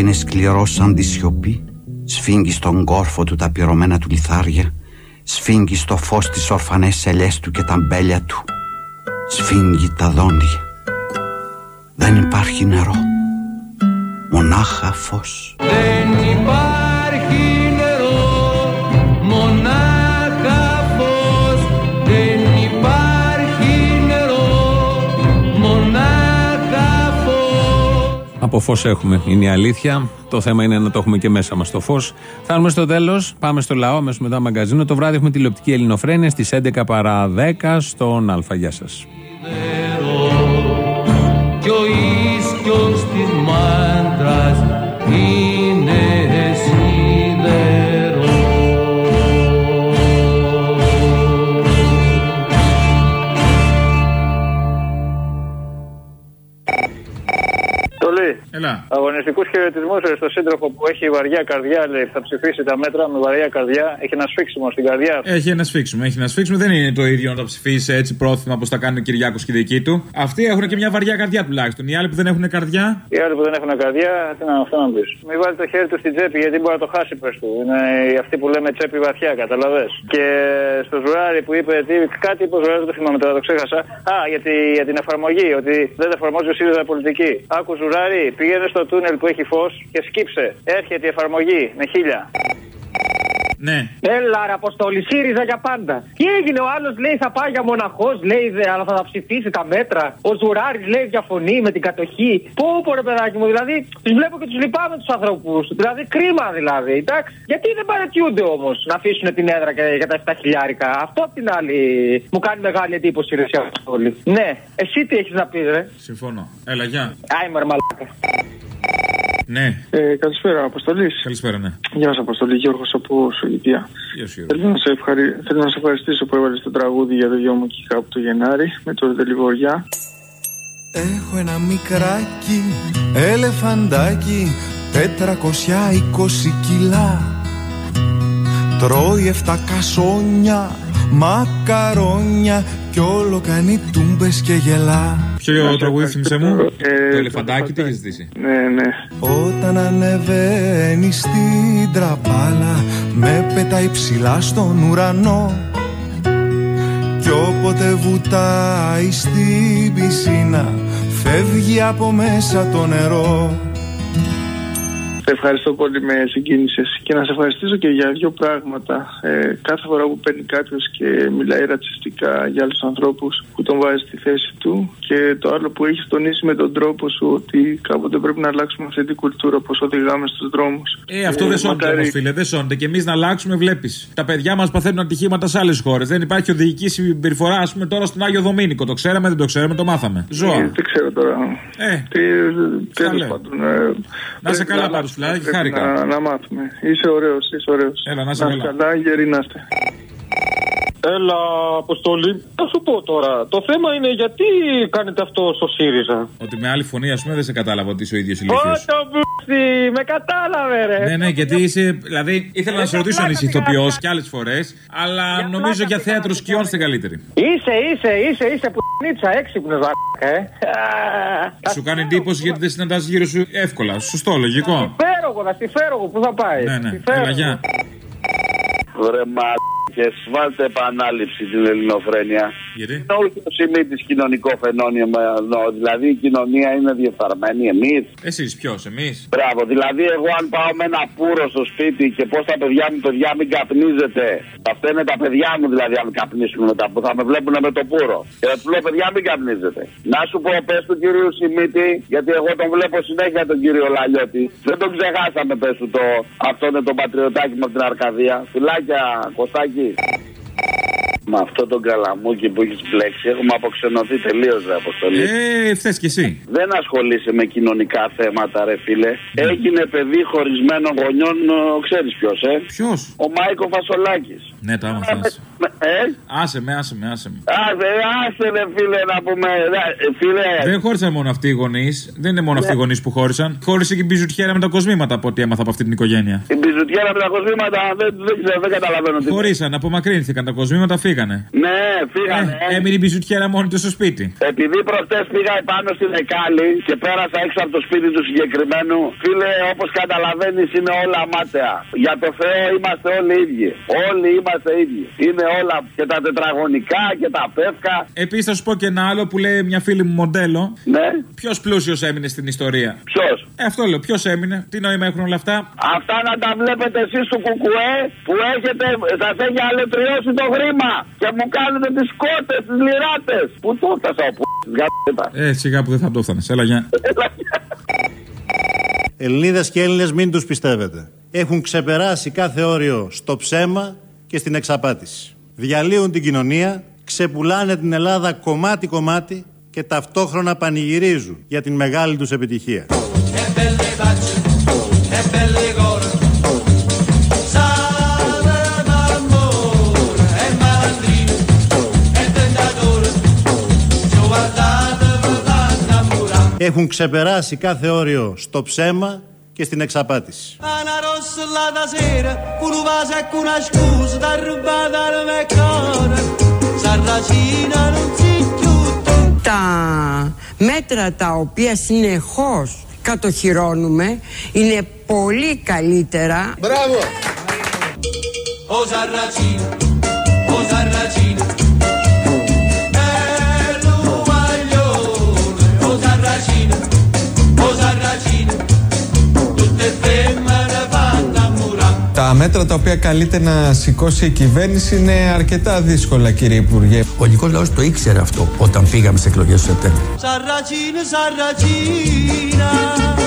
είναι σκληρό σαν τη σιωπή Σφίγγει στον κόρφο του τα πυρωμένα του λιθάρια Σφίγγει στο φως τις ορφανές ελιές του και τα μπέλια του Σφίγγει τα δόντια. Δεν υπάρχει νερό Μονάχα φως. Δεν υπάρχει Από φως έχουμε, είναι η αλήθεια. Το θέμα είναι να το έχουμε και μέσα μας το φως. Φτάνουμε στο τέλος. Πάμε στο λαό, αμέσως μετά μαγκαζίνο. Το βράδυ έχουμε τηλεοπτική Ελληνοφρένεια στις 11 παρά 10 στον Α. Γεια σας. Κι ο ίσκιος της μάντρας Έλα. Αγωνιστικούς χαιρετισμούς στο σύντροφο που έχει βαριά καρδιά, λέει. Θα ψηφίσει τα μέτρα με βαριά καρδιά. Έχει ένα σφίξιμο στην καρδιά. Έχει ένα σφίξιμο, έχει ένα σφίξιμο. Δεν είναι το ίδιο να το ψηφίσει έτσι πρόθυμα όπως τα κάνει ο Κυριάκος και οι δικοί του. Αυτοί έχουν και μια βαριά καρδιά τουλάχιστον. Οι άλλοι που δεν έχουν καρδιά. Οι άλλοι που δεν έχουν καρδιά, τι να αυτό να πεις. Μην βάλει το χέρι του στην τσέπη γιατί μπορεί να το χάσει πες του. Είναι οι αυτοί που λέμε τσέπη βαθιά, κατάλαβες. Και στο Ζουράρι που είπε τι, κάτι είπε ο Ζουράρι, δεν το θυμάμαι τώρα, το ξέχασα. Α, για, τη, για την εφαρμογή, ότι δεν εφαρμόζει ο ΣΥΡΙΖΑ πολιτική. Άκου Ζουράρι, πήγαινε στο τούνελ που έχει φως και σκύψε. Έρχεται η εφαρμογή με χίλια. Ναι. Έλα, ρε Αποστόλη, ΣΥΡΙΖΑ για πάντα. Τι έγινε, ο άλλος λέει θα πάει για μοναχός, λέει, δε, αλλά θα τα ψηφίσει τα μέτρα. Ο Ζουράρης λέει διαφωνεί με την κατοχή. Πω, πω, ρε παιδάκι μου, δηλαδή τους βλέπω και τους λυπάμαι τους ανθρώπους. Δηλαδή κρίμα δηλαδή, εντάξει. Γιατί δεν παραιτούνται όμως να αφήσουν την έδρα και, για τα 7 χιλιάρικα; Αυτό απ' την άλλη μου κάνει μεγάλη εντύπωση, ρε Αποστόλη. Ναι, εσύ τι έχεις να πεις, ρε; Συμφωνώ. Έλα, γεια. Άιμερ μαλάκα. Ναι. Ε, καλησπέρα, Αποστολής. Καλησπέρα, ναι. Γεια σας, Αποστολή. Γιώργος από Σουηδία. Γεια σου, Γιώργο. Θέλω να, σε ευχαρι... Θέλω να σε ευχαριστήσω που έβαλες το τραγούδι για το γιο μου εκεί κάπου το Γενάρη με το Δελιβοριά. Έχω ένα μικράκι ελεφαντάκι 420 κιλά Τρώει 7 κασόνια, μακαρόνια Κι όλο κάνει τούμπες και γελά Ποιο τραγούδι θύμισε μου; Ε, το ελεφαντάκι, τι έχεις ζητήσει. Ναι, ναι. Όταν ανεβαίνεις στην τραπάλα Με πετάει ψηλά στον ουρανό Κι όποτε βουτάει στην πισίνα Φεύγει από μέσα το νερό Σε ευχαριστώ πολύ, με συγκίνησες. Και να σε ευχαριστήσω και για δύο πράγματα. Ε, κάθε φορά που παίρνει κάποιος και μιλάει ρατσιστικά για άλλους ανθρώπους, που τον βάζει στη θέση του. Και το άλλο που έχεις τονίσει με τον τρόπο σου ότι κάποτε πρέπει να αλλάξουμε αυτή την κουλτούρα, πώς οδηγάμε στους δρόμους. Ε, αυτό δεν σώνεται όμω, φίλε. Δεν σώνεται. Και εμείς να αλλάξουμε, βλέπεις. Τα παιδιά μας παθαίνουν ατυχήματα σε άλλες χώρες. Δεν υπάρχει οδηγική συμπεριφορά, ας πούμε, τώρα στον Άγιο Δομήνικο. Το ξέραμε, δεν το ξέραμε, το μάθαμε. Ζώα. Ε, δεν ξέρω τώρα. Ε, Τι, τέλος πάντων. Ε, Να είσαι πρέπει καλά να πάντω, φιλάκι, πρέπει χάρηκα. Να, να μάθουμε. Είσαι ωραίος, είσαι ωραίος. Έλα, να είσαι καλά. καλά, γεροί να είστε. Έλα, Αποστολή. Θα σου πω τώρα. Το θέμα είναι γιατί κάνετε αυτό στο ΣΥΡΙΖΑ; Ότι με άλλη φωνή, ας πούμε, δεν σε κατάλαβα ότι είσαι ο ίδιος ηλίθιος. Ω, το μπούστι, με κατάλαβε, ρε. Ναι, ναι, γιατί είσαι. Δηλαδή, ήθελα να σε ρωτήσω αν είσαι ηθοποιός και άλλες φορές, αλλά νομίζω για θέατρο σκιών είστε καλύτερη. Είσαι, είσαι, είσαι, είσαι πουθνίτσα, έξυπνος βαρκά, ε. Σου κάνει εντύπωση γιατί δεν συναντάς γύρω σου εύκολα. Σωστό, λογικό. Φέρω εγώ, να στη φέρω εγώ, πού θα πάει. Ναι, ναι. Στη φέρω Έλα, εγώ. γεια. Βρε μαλάκες, βάλτε επανάληψη την ελληνοφρένεια. Γιατί; Είναι όλο το σημείο της κοινωνικό φαινόμενο. Δηλαδή η κοινωνία είναι διεφθαρμένη εμείς. Εσείς ποιος, εμείς; Μπράβο, δηλαδή εγώ αν πάω με ένα πουρο στο σπίτι και πω τα παιδιά μου, παιδιά μην καπνίζετε. Θα φταίνε τα παιδιά μου δηλαδή αν καπνίσουν μετά που θα με βλέπουν με το πουρο. Και θα του λέω παιδιά μην καπνίζετε. Να σου πω πες του κυρίου Σιμίτη, γιατί εγώ τον βλέπω συνέχεια τον κύριο Λαλιώτη. Δεν τον ξεχάσαμε πες του το. Αυτό είναι το πατριωτάκι μου από την Αρκαδία. Φιλάκια, Κωστάκι. Peace. Με αυτό τον καλαμούκι που έχεις μπλέξει έχουμε αποξενωθεί τελείως, ρε Αποστολή. Ε, φταίει κι εσύ. Δεν ασχολείσαι με κοινωνικά θέματα, ρε φίλε. Έγινε παιδί χωρισμένων γονιών, ξέρεις ποιος, ε; Ποιος; Ο Μάικο Φασολάκης. Ναι, το άμαθα. Ε, Άσε με, άσε με, άσε με. άσε, άσε, ρε φίλε, να πούμε. ε, Φίλε, Δεν χώρισαν μόνο αυτοί οι γονείς. Δεν είναι μόνο αυτοί οι Ναι. γονείς που χώρισαν. Χώρισε και η μπιζουτιέρα με τα κοσμήματα από ό,τι έμαθα από αυτή την οικογένεια. η μπιζουτιέρα με τα κοσμήματα δεν, δεν ξέρω, δεν καταλαβαίνω τι. Χωρίσαν, απομακρύνθηκαν τα κοσμήματα, φύγανε. Ναι, φύγανε. Ε, έμεινε η μπιζουτιέρα μόνη του στο σπίτι. Επειδή προχτές πήγα επάνω στην Εκάλη και πέρασα έξω από το σπίτι του συγκεκριμένου, φίλε, όπως καταλαβαίνεις, είναι όλα μάταια. Για το Θεό είμαστε όλοι ίδιοι. Όλοι είμαστε ίδιοι. Είναι όλα και τα τετραγωνικά και τα πεύκα. Επίσης θα σου πω και ένα άλλο που λέει μια φίλη μου μοντέλο. Ναι. Ποιος πλούσιος έμεινε στην ιστορία; Ποιος; Ε, αυτό λέω. Ποιος έμεινε; Τι νόημα έχουν όλα αυτά; Αυτά να τα βλέπετε εσείς του Κουκουέ που έχετε, σα έχει αλετριώσει το χρήμα και μου κάνετε τις κότες, τις λιράτες. Πού το έφτασα, που γαμπέτα. Ε, σιγά που δεν θα το έφτανες. Έλα, γεια. Ελληνίδες και Έλληνες μην τους πιστεύετε. Έχουν ξεπεράσει κάθε όριο στο ψέμα και στην εξαπάτηση. Διαλύουν την κοινωνία, ξεπουλάνε την Ελλάδα κομμάτι-κομμάτι και ταυτόχρονα πανηγυρίζουν για την μεγάλη τους επιτυχία. Έχουν ξεπεράσει κάθε όριο στο ψέμα και στην εξαπάτηση. Ana rossa là da sera, con un vaso e con una scusa, da rubata al meccone. Sarracina non si chiude. Τα μέτρα τα οποία συνεχώς κατοχυρώνουμε είναι πολύ καλύτερα Μπράβο! Ο Sarracino, ο Τα μέτρα τα οποία καλείται να σηκώσει η κυβέρνηση είναι αρκετά δύσκολα, κύριε Υπουργέ. Ο ελληνικό λαός το ήξερε αυτό όταν πήγαμε σε εκλογές του Σεπτέμβρη. Sarracino, Sarracino.